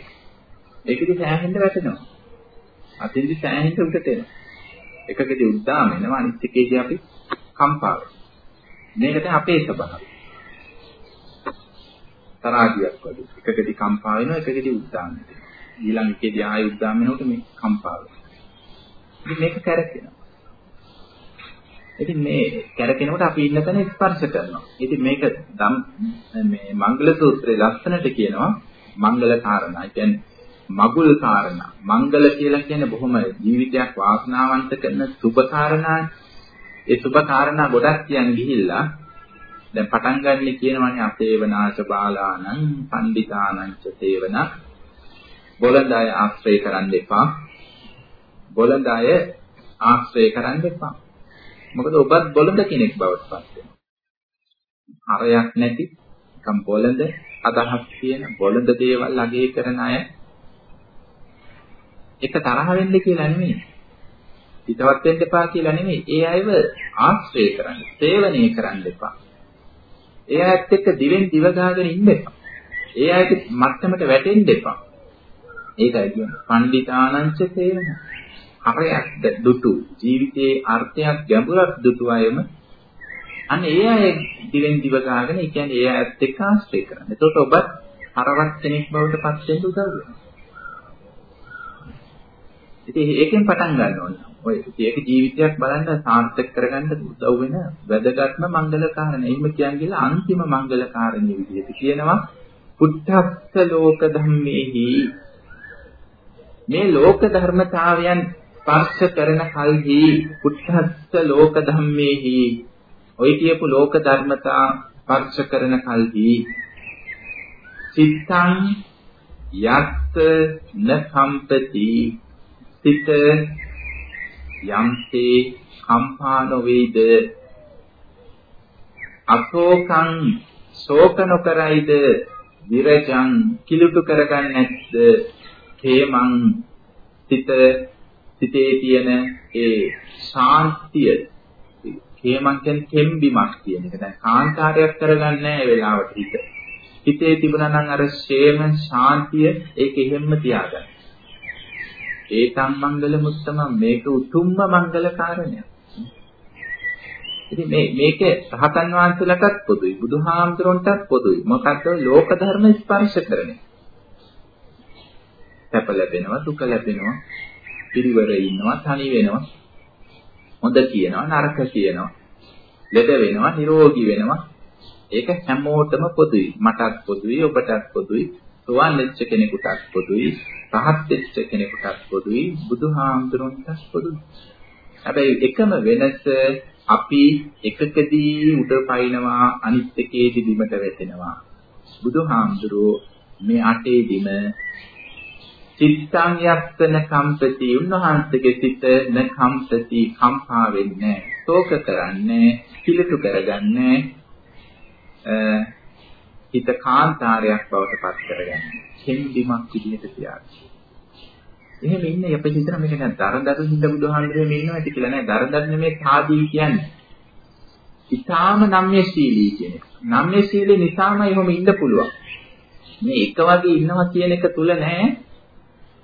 ඒකෙදි සෑහෙන්න වැටෙනවා. අතින්දි සෑහෙන්න උඩට එනවා. එකකදී උද්දාම වෙනවා අනිත් එකේදී අපි කම්පා මේකට අපේ ස්වභාවය තරාදියක් වගේ එකකදී කම්පා වෙනවා එකකදී උද්දාම වෙනවා ඊළඟ එකේදී ආයෙ උද්දාම වෙනකොට මේ කම්පා වෙනවා ඉතින් මේක කරකිනවා ඉතින් මේ කැරකෙනකොට අපි ඉන්න තැන ස්පර්ශ කරනවා. ඉතින් මේක ධම් මේ මංගල සූත්‍රයේ ලස්සනට කියනවා මංගල කාරණා. කියන්නේ මගුල් කාරණා. මංගල කියලා කියන්නේ බොහොම ජීවිතයක් වාසනාවන්ත කරන සුබ කාරණා. ඒ සුබ කාරණා ගොඩක් කියන්නේ ගිහිල්ලා දැන් පටන් ගන්න කියනවනේ අපේවනාච බාලානං පණ්ඩිතානං ච තේවන බොළඳය ආශ්‍රය කරන්න එපා. බොළඳය ආශ්‍රය කරන්න එපා. මොකද ඔබත් බොළඳ කෙනෙක් බවට පත් වෙනවා. හරයක් නැති, නිකම් බොළඳ අදහස් තියෙන බොළඳ දේවල් අගේ කරන අය එක තරහ වෙන්න කියලා නෙමෙයි. හිතවත් වෙන්න එපා කියලා නෙමෙයි. ඒ අයව ආශ්‍රය කරන්න, සේවනය කරන්න එපා. ඒ අයත් එක්ක දිවෙන් දිව ගාගෙන ඉන්න එපා. ඒ අයට මත්තමට වැටෙන්න එපා. ඒකයි කියන්නේ. පණ්ඩිතානංච සේවන. හරයක් දුටු ජීවිතයේ අර්ථයක් ගැඹුරක් දුටු අයම අන්න ඒ අය දිවෙන් දිව ගාගෙන ඒ කියන්නේ ඒ අයත් එක්ක ආශ්‍රය කරන්න. එතකොට ඔබත් හරවත් කෙනෙක් බවට පත් වෙන්න උදව් වෙනවා. ඉතින් ඒකෙන් පටන් ගන්න ඕන. ඔය ඒක ජීවිතයක් බලන්න සාර්ථක කරගන්න උදව් වෙන වැදගත්ම මංගල කාරණා. එහෙම කියන්නේ අන්තිම මංගල කාරණේ විදිහට කියනවා පුත්තස්ස ලෝක ධම්මේහි. මේ ලෝක ධර්මතාවයන් ස්පර්ශ කරන කල්හි පුත්තස්ස ලෝක ධම්මේහි. ඔය කියපු ලෝක ධර්මතා ස්පර්ශ කරන කල්හි චිත්තං යත් න කම්පති සිත යම්සේ කම්පා නොවේද අශෝකං ශෝක නොකරයිද විරජං කිලුට කරගන්නේ නැත්ද හේමං සිත සිතේ තියෙන ඒ ශාන්තිය හේමං කියන්නේ තෙම්බිමක් කියන එක. දැන් කාන්තාරයක් කරගන්නේ නැහැ ඒ වෙලාවට හිත. හිතේ තිබුණා නම් අර ෂේම ශාන්තිය ඒක එහෙම්ම තියාගන්න. ඒකම් මංගල මුත්තම මේක උතුම්ම මංගල කාරණයක්. ඉතින් මේ මේකේ රහතන් වහන්සේලාටත් පොදුයි බුදුහාමුදුරන්ටත් පොදුයි. මොකද්ද ලෝක ධර්ම ස්පර්ශ කරන්නේ. සැප ලැබෙනවා දුක ලැබෙනවා පිරිවර ඉන්නවා තනි වෙනවා හොඳ කියනවා නරක කියනවා ලෙඩ වෙනවා නිරෝගී වෙනවා ඒක හැමෝටම පොදුයි මටත් පොදුයි ඔබටත් පොදුයි සෝවාන් වෙච්ච කෙනෙකුටත් පොදුයි රහත් වෙච්ච කෙනෙකුටත් පොදුයි බුදුහාමුදුරන්ටත් පොදුයි. හැබැයි එකම වෙනස අපි එකකදී උඩ පයින්නවා අනිත් එකේදී බිමට වැටෙනවා. බුදුහාමුදුරෝ මේ අටේදිම චිත්තං යස්සන කම්පති. උන්වහන්සේගේ සිත න කම්පති කම්පා වෙන්නේ ශෝක කරන්නේ පිළිතු කරගන්නේ හිත කාන්තාරයක් බවට පත් කරගන්නේ කෙන්දිමක් විදිහට තියාගන්න. එහෙම ඉන්නේ අපේ හිතන මේක දැන් දරදරු හින්දා බුදුහාමුදුරුවෝ මේ ඉන්නවා ඇති කියලා නෑ දරදරු නෙමෙයි කාදී කියන්නේ. ඊටාම නම්‍යශීලී කියන එක. නම්‍යශීලී නිසාම එහෙම ඉන්න පුළුවන්. මේ එක වගේ ඉන්නවා කියන එක තුල නෑ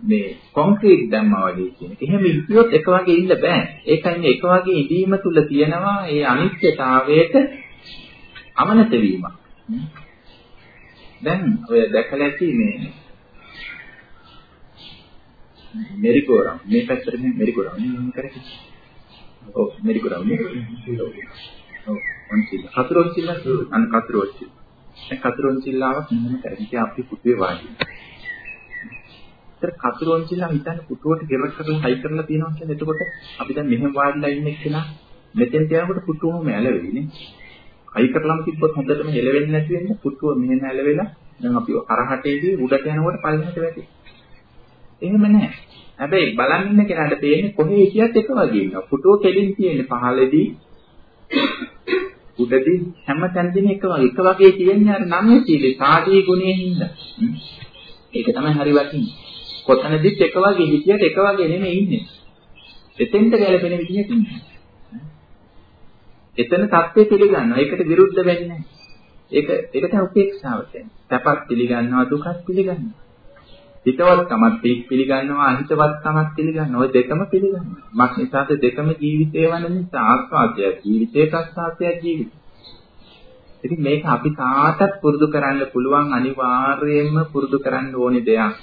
මේ කොන්ක්‍රීට් දැම්මා වගේ කියන එක. එහෙම ඉතියොත් එක වගේ ඉන්න බෑ. ඒකයි මේ එක වගේ ඉඳීම තුල තියෙනවා ඒ අනිත්‍යතාවයට අමනත වීමක්. දැන් ඔය දැකලා ඇති මේ මෙරිකෝරම් මේ පැත්තට මේ මෙරිකෝරම් නේ කරේ. ඔව් මෙරිකෝරම් නේ. ඔව් ඔන්සිල්. කතරොන් සිල්ලා අන්න කතරොන් සිල්. දැන් කතරොන් සිල්ලාවක් මෙන්න කරේ. අපි පුතේ වාඩි. ඒතර කතුරුන් කියලා හිතන්න පුටුවට ගෙරක් කරලා හයි කරලා තියෙනවා කියන්නේ එතකොට අපි දැන් මෙහෙම වාඩිලා ඉන්න එක්කෙනා මෙතෙන් යනකොට පුටුවම ඇලවෙන්නේ හයි කරලාම තිබ්බොත් හොඳටම හෙලවෙන්නේ නැති වෙන්නේ පුටුව මෙහෙම ඇලවෙලා දැන් අපි කරහටේදී උඩට යනකොට පල්ලෙහාට වැටේ. එහෙම නැහැ. හැබැයි බලන් ඉන්න කෙනාට පේන්නේ කොහේ හිටියත් එක වගේ ඉන්නවා. පුටුව කෙලින් තියෙන්නේ පහළදී උඩදී හැම තැනදීම එක වගේ එක වගේ කියන්නේ අර නම්ය සීලේ සාදී ගුණයේ හින්දා. ඒක තමයි හරි වටින්නේ. කොතනදිත් එක වගේ හිතියට එක වගේ නෙමෙයි ඉන්නේ. එතෙන්ට ගැලපෙන විදිහට ඉන්නේ. එතන தත්ත්වය පිළිගන්නවා. ඒකට විරුද්ධ වෙන්නේ නැහැ. ඒක ඒක තමයි උපේක්ෂාව කියන්නේ. තපක් පිළිගන්නවා, දුකක් පිළිගන්නවා. හිතවත්කමත් පිළිගන්නවා, අහිතවත්කමත් පිළිගන්නවා. ওই දෙකම පිළිගන්නවා. මක් නිසාද දෙකම ජීවිතේ වන නිසා ආස්වාදය ජීවිතේ ප්‍රසආසය ජීවිතය. ඉතින් මේක අපි තාටත් පුරුදු කරන්න පුළුවන් අනිවාර්යයෙන්ම පුරුදු කරන්න ඕනේ දෙයක්.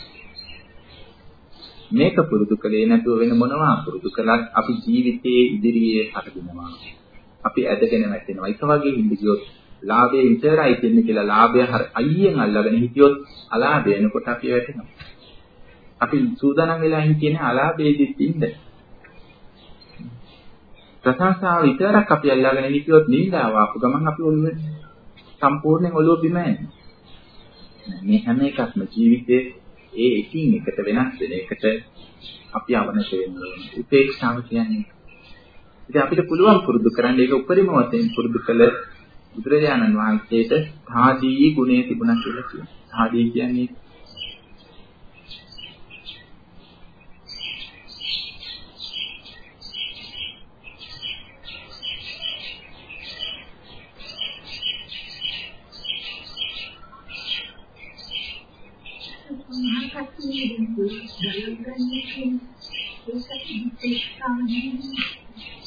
මේක පුරුදු කලේ නැතුව වෙන මොනවා පුරුදු කළත් අපි ජීවිතයේ ඉදිරියේ හරිනවා. අපි ඇදගෙන වැටෙනවා. එක වගේ ඉඳ ගියොත් ලාභය විතරයි දෙන්නේ කියලා ලාභය හර අයියෙන් අල්ලගෙන හිටියොත් අලාභය එනකොට අපි වැටෙනවා. අපි සූදානම් වෙලා ඉන්නේ අලාභයේදීත් ඉන්න. ප්‍රශංසාව විතරක් අපි අල්ලගෙන හිටියොත් නින්දාව ආපු ගමන් අපි ඔළුවේ සම්පූර්ණයෙන් ඔළුව බිම යනවා. මේ හැම එකක්ම ජීවිතේ ඒ එකින් එකට වෙනස් වෙන එකට අපි අවනත වෙනවා. උපේක්ෂාව කියන්නේ. ඉතින් අපිට පුළුවන් පුරුදු කරන්න ඒක උපරිම වශයෙන් පුරුදු කළ බුදුරජාණන් වහන්සේට සාදී ගුණය තිබුණා කියලා කියනවා. සාදී කියන්නේ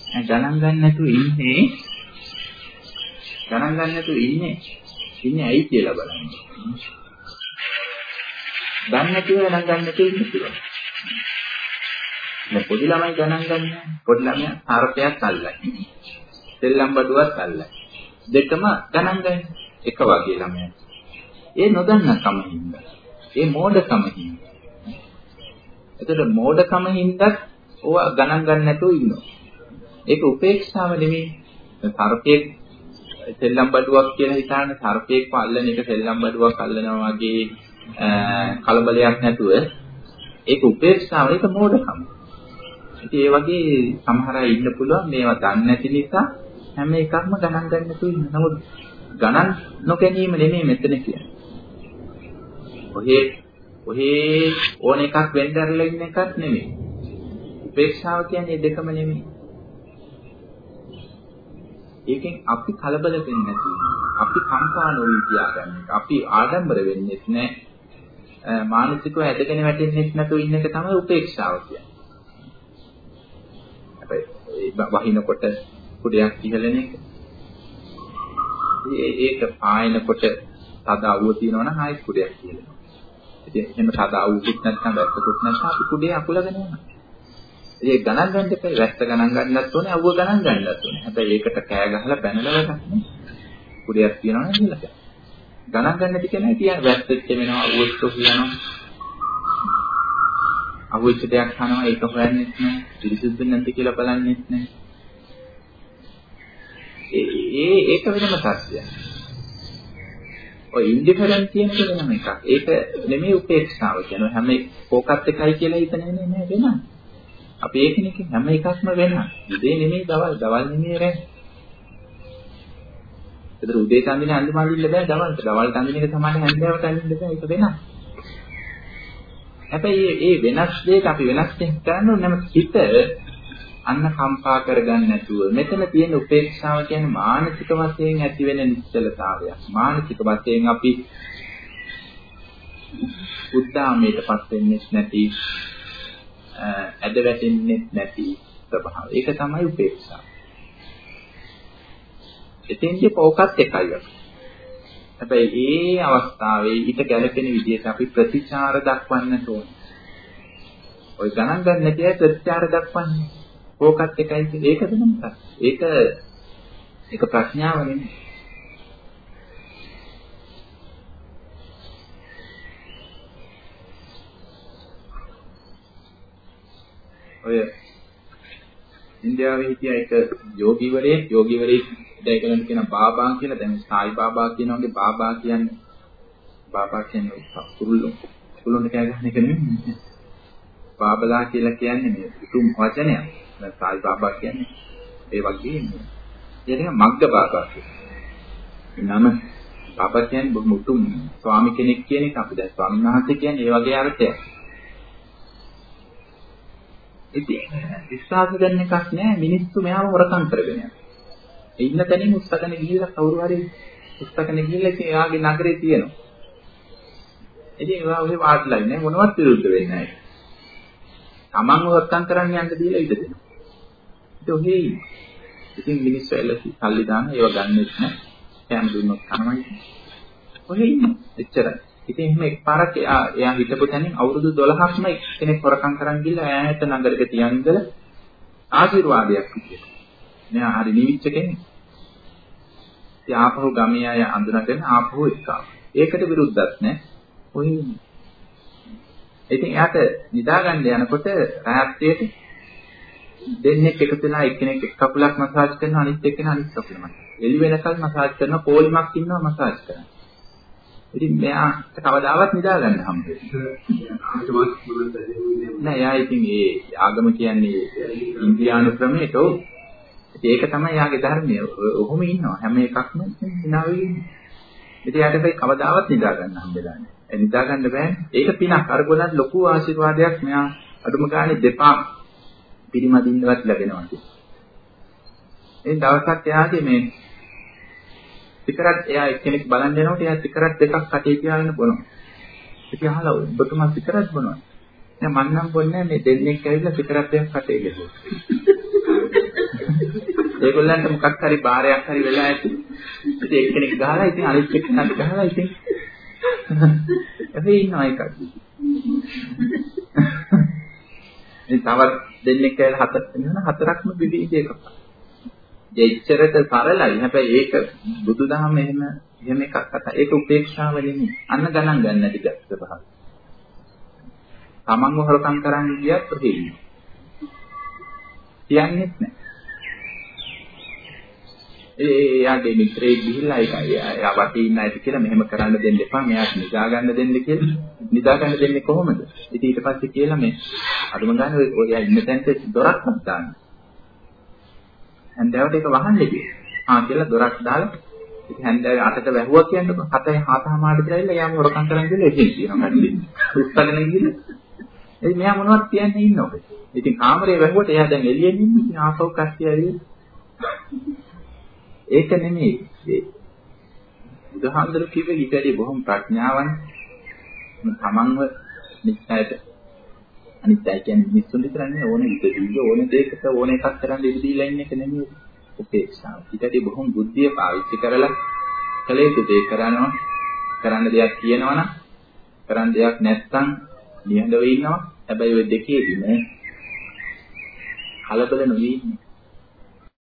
ගණන් ගන්න නැතුව ඉන්නේ ගණන් ගන්න නැතුව ඉන්නේ ඉන්නේ ඇයි කියලා බලන්න. ගන්න නැතුව ගණන් ගන්න නැතුව ඉන්න පුළුවන්. දැන් පොඩි ළමයි ගණන් ගන්න පොඩි ළමයා හරපයක් අල්ලයි. සෙල්ලම් බඩුවක් අල්ලයි. දෙකම ගණන් ගන්න එක වගේ ළමයා. ඒ නොදන්න කම හින්දා. ඒ මෝඩකම හින්දා. එතකොට මෝඩකම හින්දා ඕවා ගණන් ගන්න නැතුව ඉන්නවා. ඒක උපේක්ෂාව නෙමෙයි. සර්පයෙක් සෙල්ලම් බඩුවක් කියලා හිතාන සර්පයෙක් පල්ලන එක සෙල්ලම් බඩුවක් අල්ලනවා වගේ කලබලයක් නැතුව ඒක උපේක්ෂාව ඒක මෝඩකම. ඉතින් ඒ වගේ සමහර අය ඉන්න පුළුවන් මේවා දන්නේ නැති නිසා හැම එකක්ම ගණන් ගන්න නැතුව ඉන්න. නමුත් ගණන් නොගැනීම නෙමෙයි මෙතන කියන්නේ. ඔහේ ඔහේ ඕන එකක් වෙන්නදරලා ඉන්න එකක් නෙමෙයි. උපේක්ෂාව කියන්නේ දෙකම නෙමෙයි. ඒකෙන් අපි කලබල වෙන්නේ නැති අපි කම්පා නොවී තියාගන්න එක. අපි ආඩම්බර වෙන්නේ නැහැ. මානසිකව ඇදගෙන වැටෙන්නේ නැතුව ඉන්න එක තමයි උපේක්ෂාව කියන්නේ. හැබැයි වහිනකොට කුඩයක් ඉහළන එක. ඒක පායනකොට තද අවුව තියෙනවා නම් ආයෙත් කුඩයක් ඉහළනවා. ඉතින් එහෙම තද අවුවකුත් නැත්නම් වැස්සකුත් නැත්නම් අපි කුඩේ අකුලගෙන යනවා. ඒ ගණන් ගන්න එපා. වැස්ස ගණන් ගන්නත් ඕනේ, අවුව ගණන් ගන්නත් ඕනේ. හැබැයි ඒකට කෑ ගහලා බැනලා වැඩක් කුඩයක් තියනවා නේද කියලා. ගණන් ගන්න නැති කෙනා කියන්නේ වැස්සෙත් වෙනවා, අවුවෙත් කියනවා. අවුවෙච්ච දෙයක් කනවා ඒක හොයන්නෙත් නෑ. පිරිසිදු නැද්ද කියලා බලන්නෙත් නෑ. ඒ ඒක වෙනම සත්‍යයක්. ඔය ඉන්ඩිෆරන්ස් කියන එක වෙනම එකක්. ඒක නෙමෙයි උපේක්ෂාව කියන්නේ හැම කෝකත් එකයි කියලා හිතන්නේ නෑ වෙනම. අපි ඒකනේ හැම එකක්ම වෙනස්. උදේ නෙමෙයි දවල්, දවල් නෙමෙයි රැ. ඒතර උදේ තන්දින අඳුම අඳින්න බෑ දවල්ට. දවල්ට අඳින එක තමයි හැන්දෑවට අඳින්න බෑ. ඒක වෙනස්. හැබැයි මේ වෙනස් දෙයක අපි වෙනස් දෙයක් කරන්න ඕනේ නම් හිත අන්න කම්පා කරගන්න නැතුව මෙතන තියෙන උපේක්ෂාව කියන්නේ මානසික වශයෙන් ඇති වෙන නිශ්චලතාවයක්. මානසික වශයෙන් අපි උද්දාමයටපත් වෙන්නේ නැති ඇද වැටෙන්නේ නැති ස්වභාවය. ඒක තමයි උපේක්ෂාව. එතෙන්දී පොකත් එකයි. හැබැයි ඒ අවස්ථාවේ ඊට ගැළපෙන විදිහට අපි ප්‍රතිචාර දක්වන්න ඕනේ. ඔය ගණන් ගන්න නැති අය ප්‍රතිචාර දක්වන්නේ. පොකත් එකයි ඒක වෙනම ඒක ඒක ප්‍රඥාව නෙමෙයි. ඔය ඉන්දියාවේ හිටිය එක යෝගීවරයෙක් යෝගීවරයෙක් දැකගෙන කියන බාබා කියලා දැන් සායි බාබා කියන වගේ බාබා කියන්නේ. බාබා කියන්නේ කුරුල්ලෝ කුරුල්ලෝ කෑ ගන්න එක නෙමෙයි. බාබලා කියලා කියන්නේ මේ උතුම් වචනයක්. දැන් සායි බාබා කියන්නේ. ඒ වගේ නේ මග්ග බාබා නම බාබා කියන්නේ උතුම් ස්වාමි කෙනෙක් කියන එක. අපි දැන් ස්වාමීන් වහන්සේ කියන්නේ ඒ වගේ අර්ථයක්. ඉතින් විශ්වාස කරන එකක් නෑ මිනිස්සු මෙයාව හොරකම් කරගෙන යනවා. ඒ ඉන්න තැනින් උස්සගෙන ගිහිල්ලා කවුරු හරි උස්සගෙන ගිහිල්ලා ඉතින් එයාගේ නගරේ තියෙනවා. ඉතින් ඒවා ඔය වාඩිලා ඉන්නේ මොනවත් විරුද්ධ වෙන්නේ නැහැ. Tamanව හොරකම් කරන්න යන්න දීලා ඉඳ දෙනවා. ඉතින් ඔහේ ඉතින් මිනිස්සු එල්ලසි සල්ලි දාන ඒවා ගන්නෙත් නෑ. කැම දුන්නොත් කනවයි. ඔහේ ඉන්න. එච්චරයි. ඉතින් එහෙම එක්පාරක් එයා එයා හිටපු තැනින් අවුරුදු 12ක්ම කෙනෙක් හොරකම් කරන් ගිහලා ඈත නගරෙක තියන් ඉඳලා ආශිර්වාදයක් විදියට. මෙයා හරි නිවිච්ච කෙනෙක්. ඉතින් ආපහු ගමේ අය අඳුනගෙන ආපහු එක්කා. ඒකට විරුද්ධත් නෑ. ඔය ඉතින් එයාට නිදාගන්න යනකොට රාත්‍රියේට දෙන්නෙක් එකතු වෙලා එක්කෙනෙක් එක් කකුලක් මසාජ් කරනවා අනිත් එක්කෙනා අනිත් කකුල මසාජ්. එළි වෙනකල් මසාජ් කරනවා පොලිමක් ඉන්නවා මසාජ් කරනවා. ඉතින් මෙයාට කවදාවත් නිදා ගන්න හම්බ නෑ යා ඉතින් ඒ ආගම කියන්නේ ඉන්දියානු ක්‍රමයට ඒක තමයි යාගේ ධර්මය. ඔහොම ඉන්නවා. හැම එකක්ම හිනා වෙන්නේ. ඉතින් යාට බයි කවදාවත් නිදා ගන්න හම්බෙලා නෑ. ඒ නිදා ගන්න බෑනේ. ඒක පිනක්. අර ගොල්ලන්ට ලොකු ආශිර්වාදයක් මෙයා අඩුම ගානේ දෙපා පිරිමදින්නවත් ලැබෙනවා. ඒ දවසක් එයාගේ මේ සිකරට් එයා එක්කෙනෙක් බලන් යනකොට එයා සිකරට් දෙකක් කටේ තියාගෙන බොනවා. ඉතින් අහලා ඔබතුමා සිකරට් බොනවා. නෑ මං නම් බොන්නේ මේ දෙන්නෙක් ඇවිල්ලා සිකරට් දෙකක් කටේ ගහුවා. ඒගොල්ලන්ට මොකක් හරි බාරයක් හරි වෙලා ඇති. ඉතින් එක්කෙනෙක් ගහලා ඉතින් අනිත් එක්කෙනාට ගහලා ඉතින් එහේ ඉන්නවා එකක්. ඉතින් තවත් දෙන්නෙක් ඇවිල්ලා හතර වෙනවා හතරක්ම බිබී දෙකක්. එච්චරට සරලයි. හැබැයි ඒක බුදුදහම එහෙම එහෙම එකක් අත. ඒක උපේක්ෂාව නෙමෙයි. අන්න ගණන් ගන්න නැති ස්වභාවය. තමන්ව හොරකම් කරන්න ගියත් ප්‍රතිවිරුද්ධ. කියන්නේත් නැහැ. ඒ යාගේ මිත්‍රයෙක් ගිහිල්ලා ඒක එයා වටේ ඉන්න අයට කියලා මෙහෙම කරන්න දෙන්න එපා මෙයාට නිදා ගන්න දෙන්න කියලා නිදා ගන්න දෙන්නේ කොහොමද ඉතින් ඊට පස්සේ කියලා මේ අඳුම ගන්න ඔය ඉන්න තැනට දොරක් දාන්න හැන්දෑවට ඒක වහන්නේ කියලා. ආ කියලා දොරක් දාලා ඉතින් හැන්දෑවේ අතට වැහුවා කියන්නකො. හතේ හතමාරට කියලා ඇවිල්ලා යාම හොරකම් කරන් ගිහලා එකින් කියනවා කඩේ. උස්සගෙන ගිහලා. එයි මෙයා මොනවද කියන්නේ ඉන්නවද? ඉතින් කාමරේ වැහුවට එයා දැන් එළියෙන් ඉන්නේ. ඉතින් ආපහු කස්සිය ඇවිල්ලා. ඒක නෙමෙයි. බුදුහාමුදුරු කිව්වේ ඊට වැඩි බොහොම ප්‍රඥාවන් තමන්ව නිස්සයට අනිත් අය කියන්නේ මිනිස්සුන් විතර නෙවෙයි ඕනේ විදිහට ඕනේ දෙයකට ඕනේ එකක් කරන් ඉඳ දීලා ඉන්න එක නෙමෙයි උපේක්ෂාව. ඊට වැඩි බොහොම බුද්ධිය පාවිච්චි කරලා කලේ දේ කරනවා කරන්න දෙයක් කියනවනම් කරන්න දෙයක් නැත්නම් නිහඬව ඉන්නවා. හැබැයි ওই දෙකේදීම කලබල නොවී ඉන්නේ.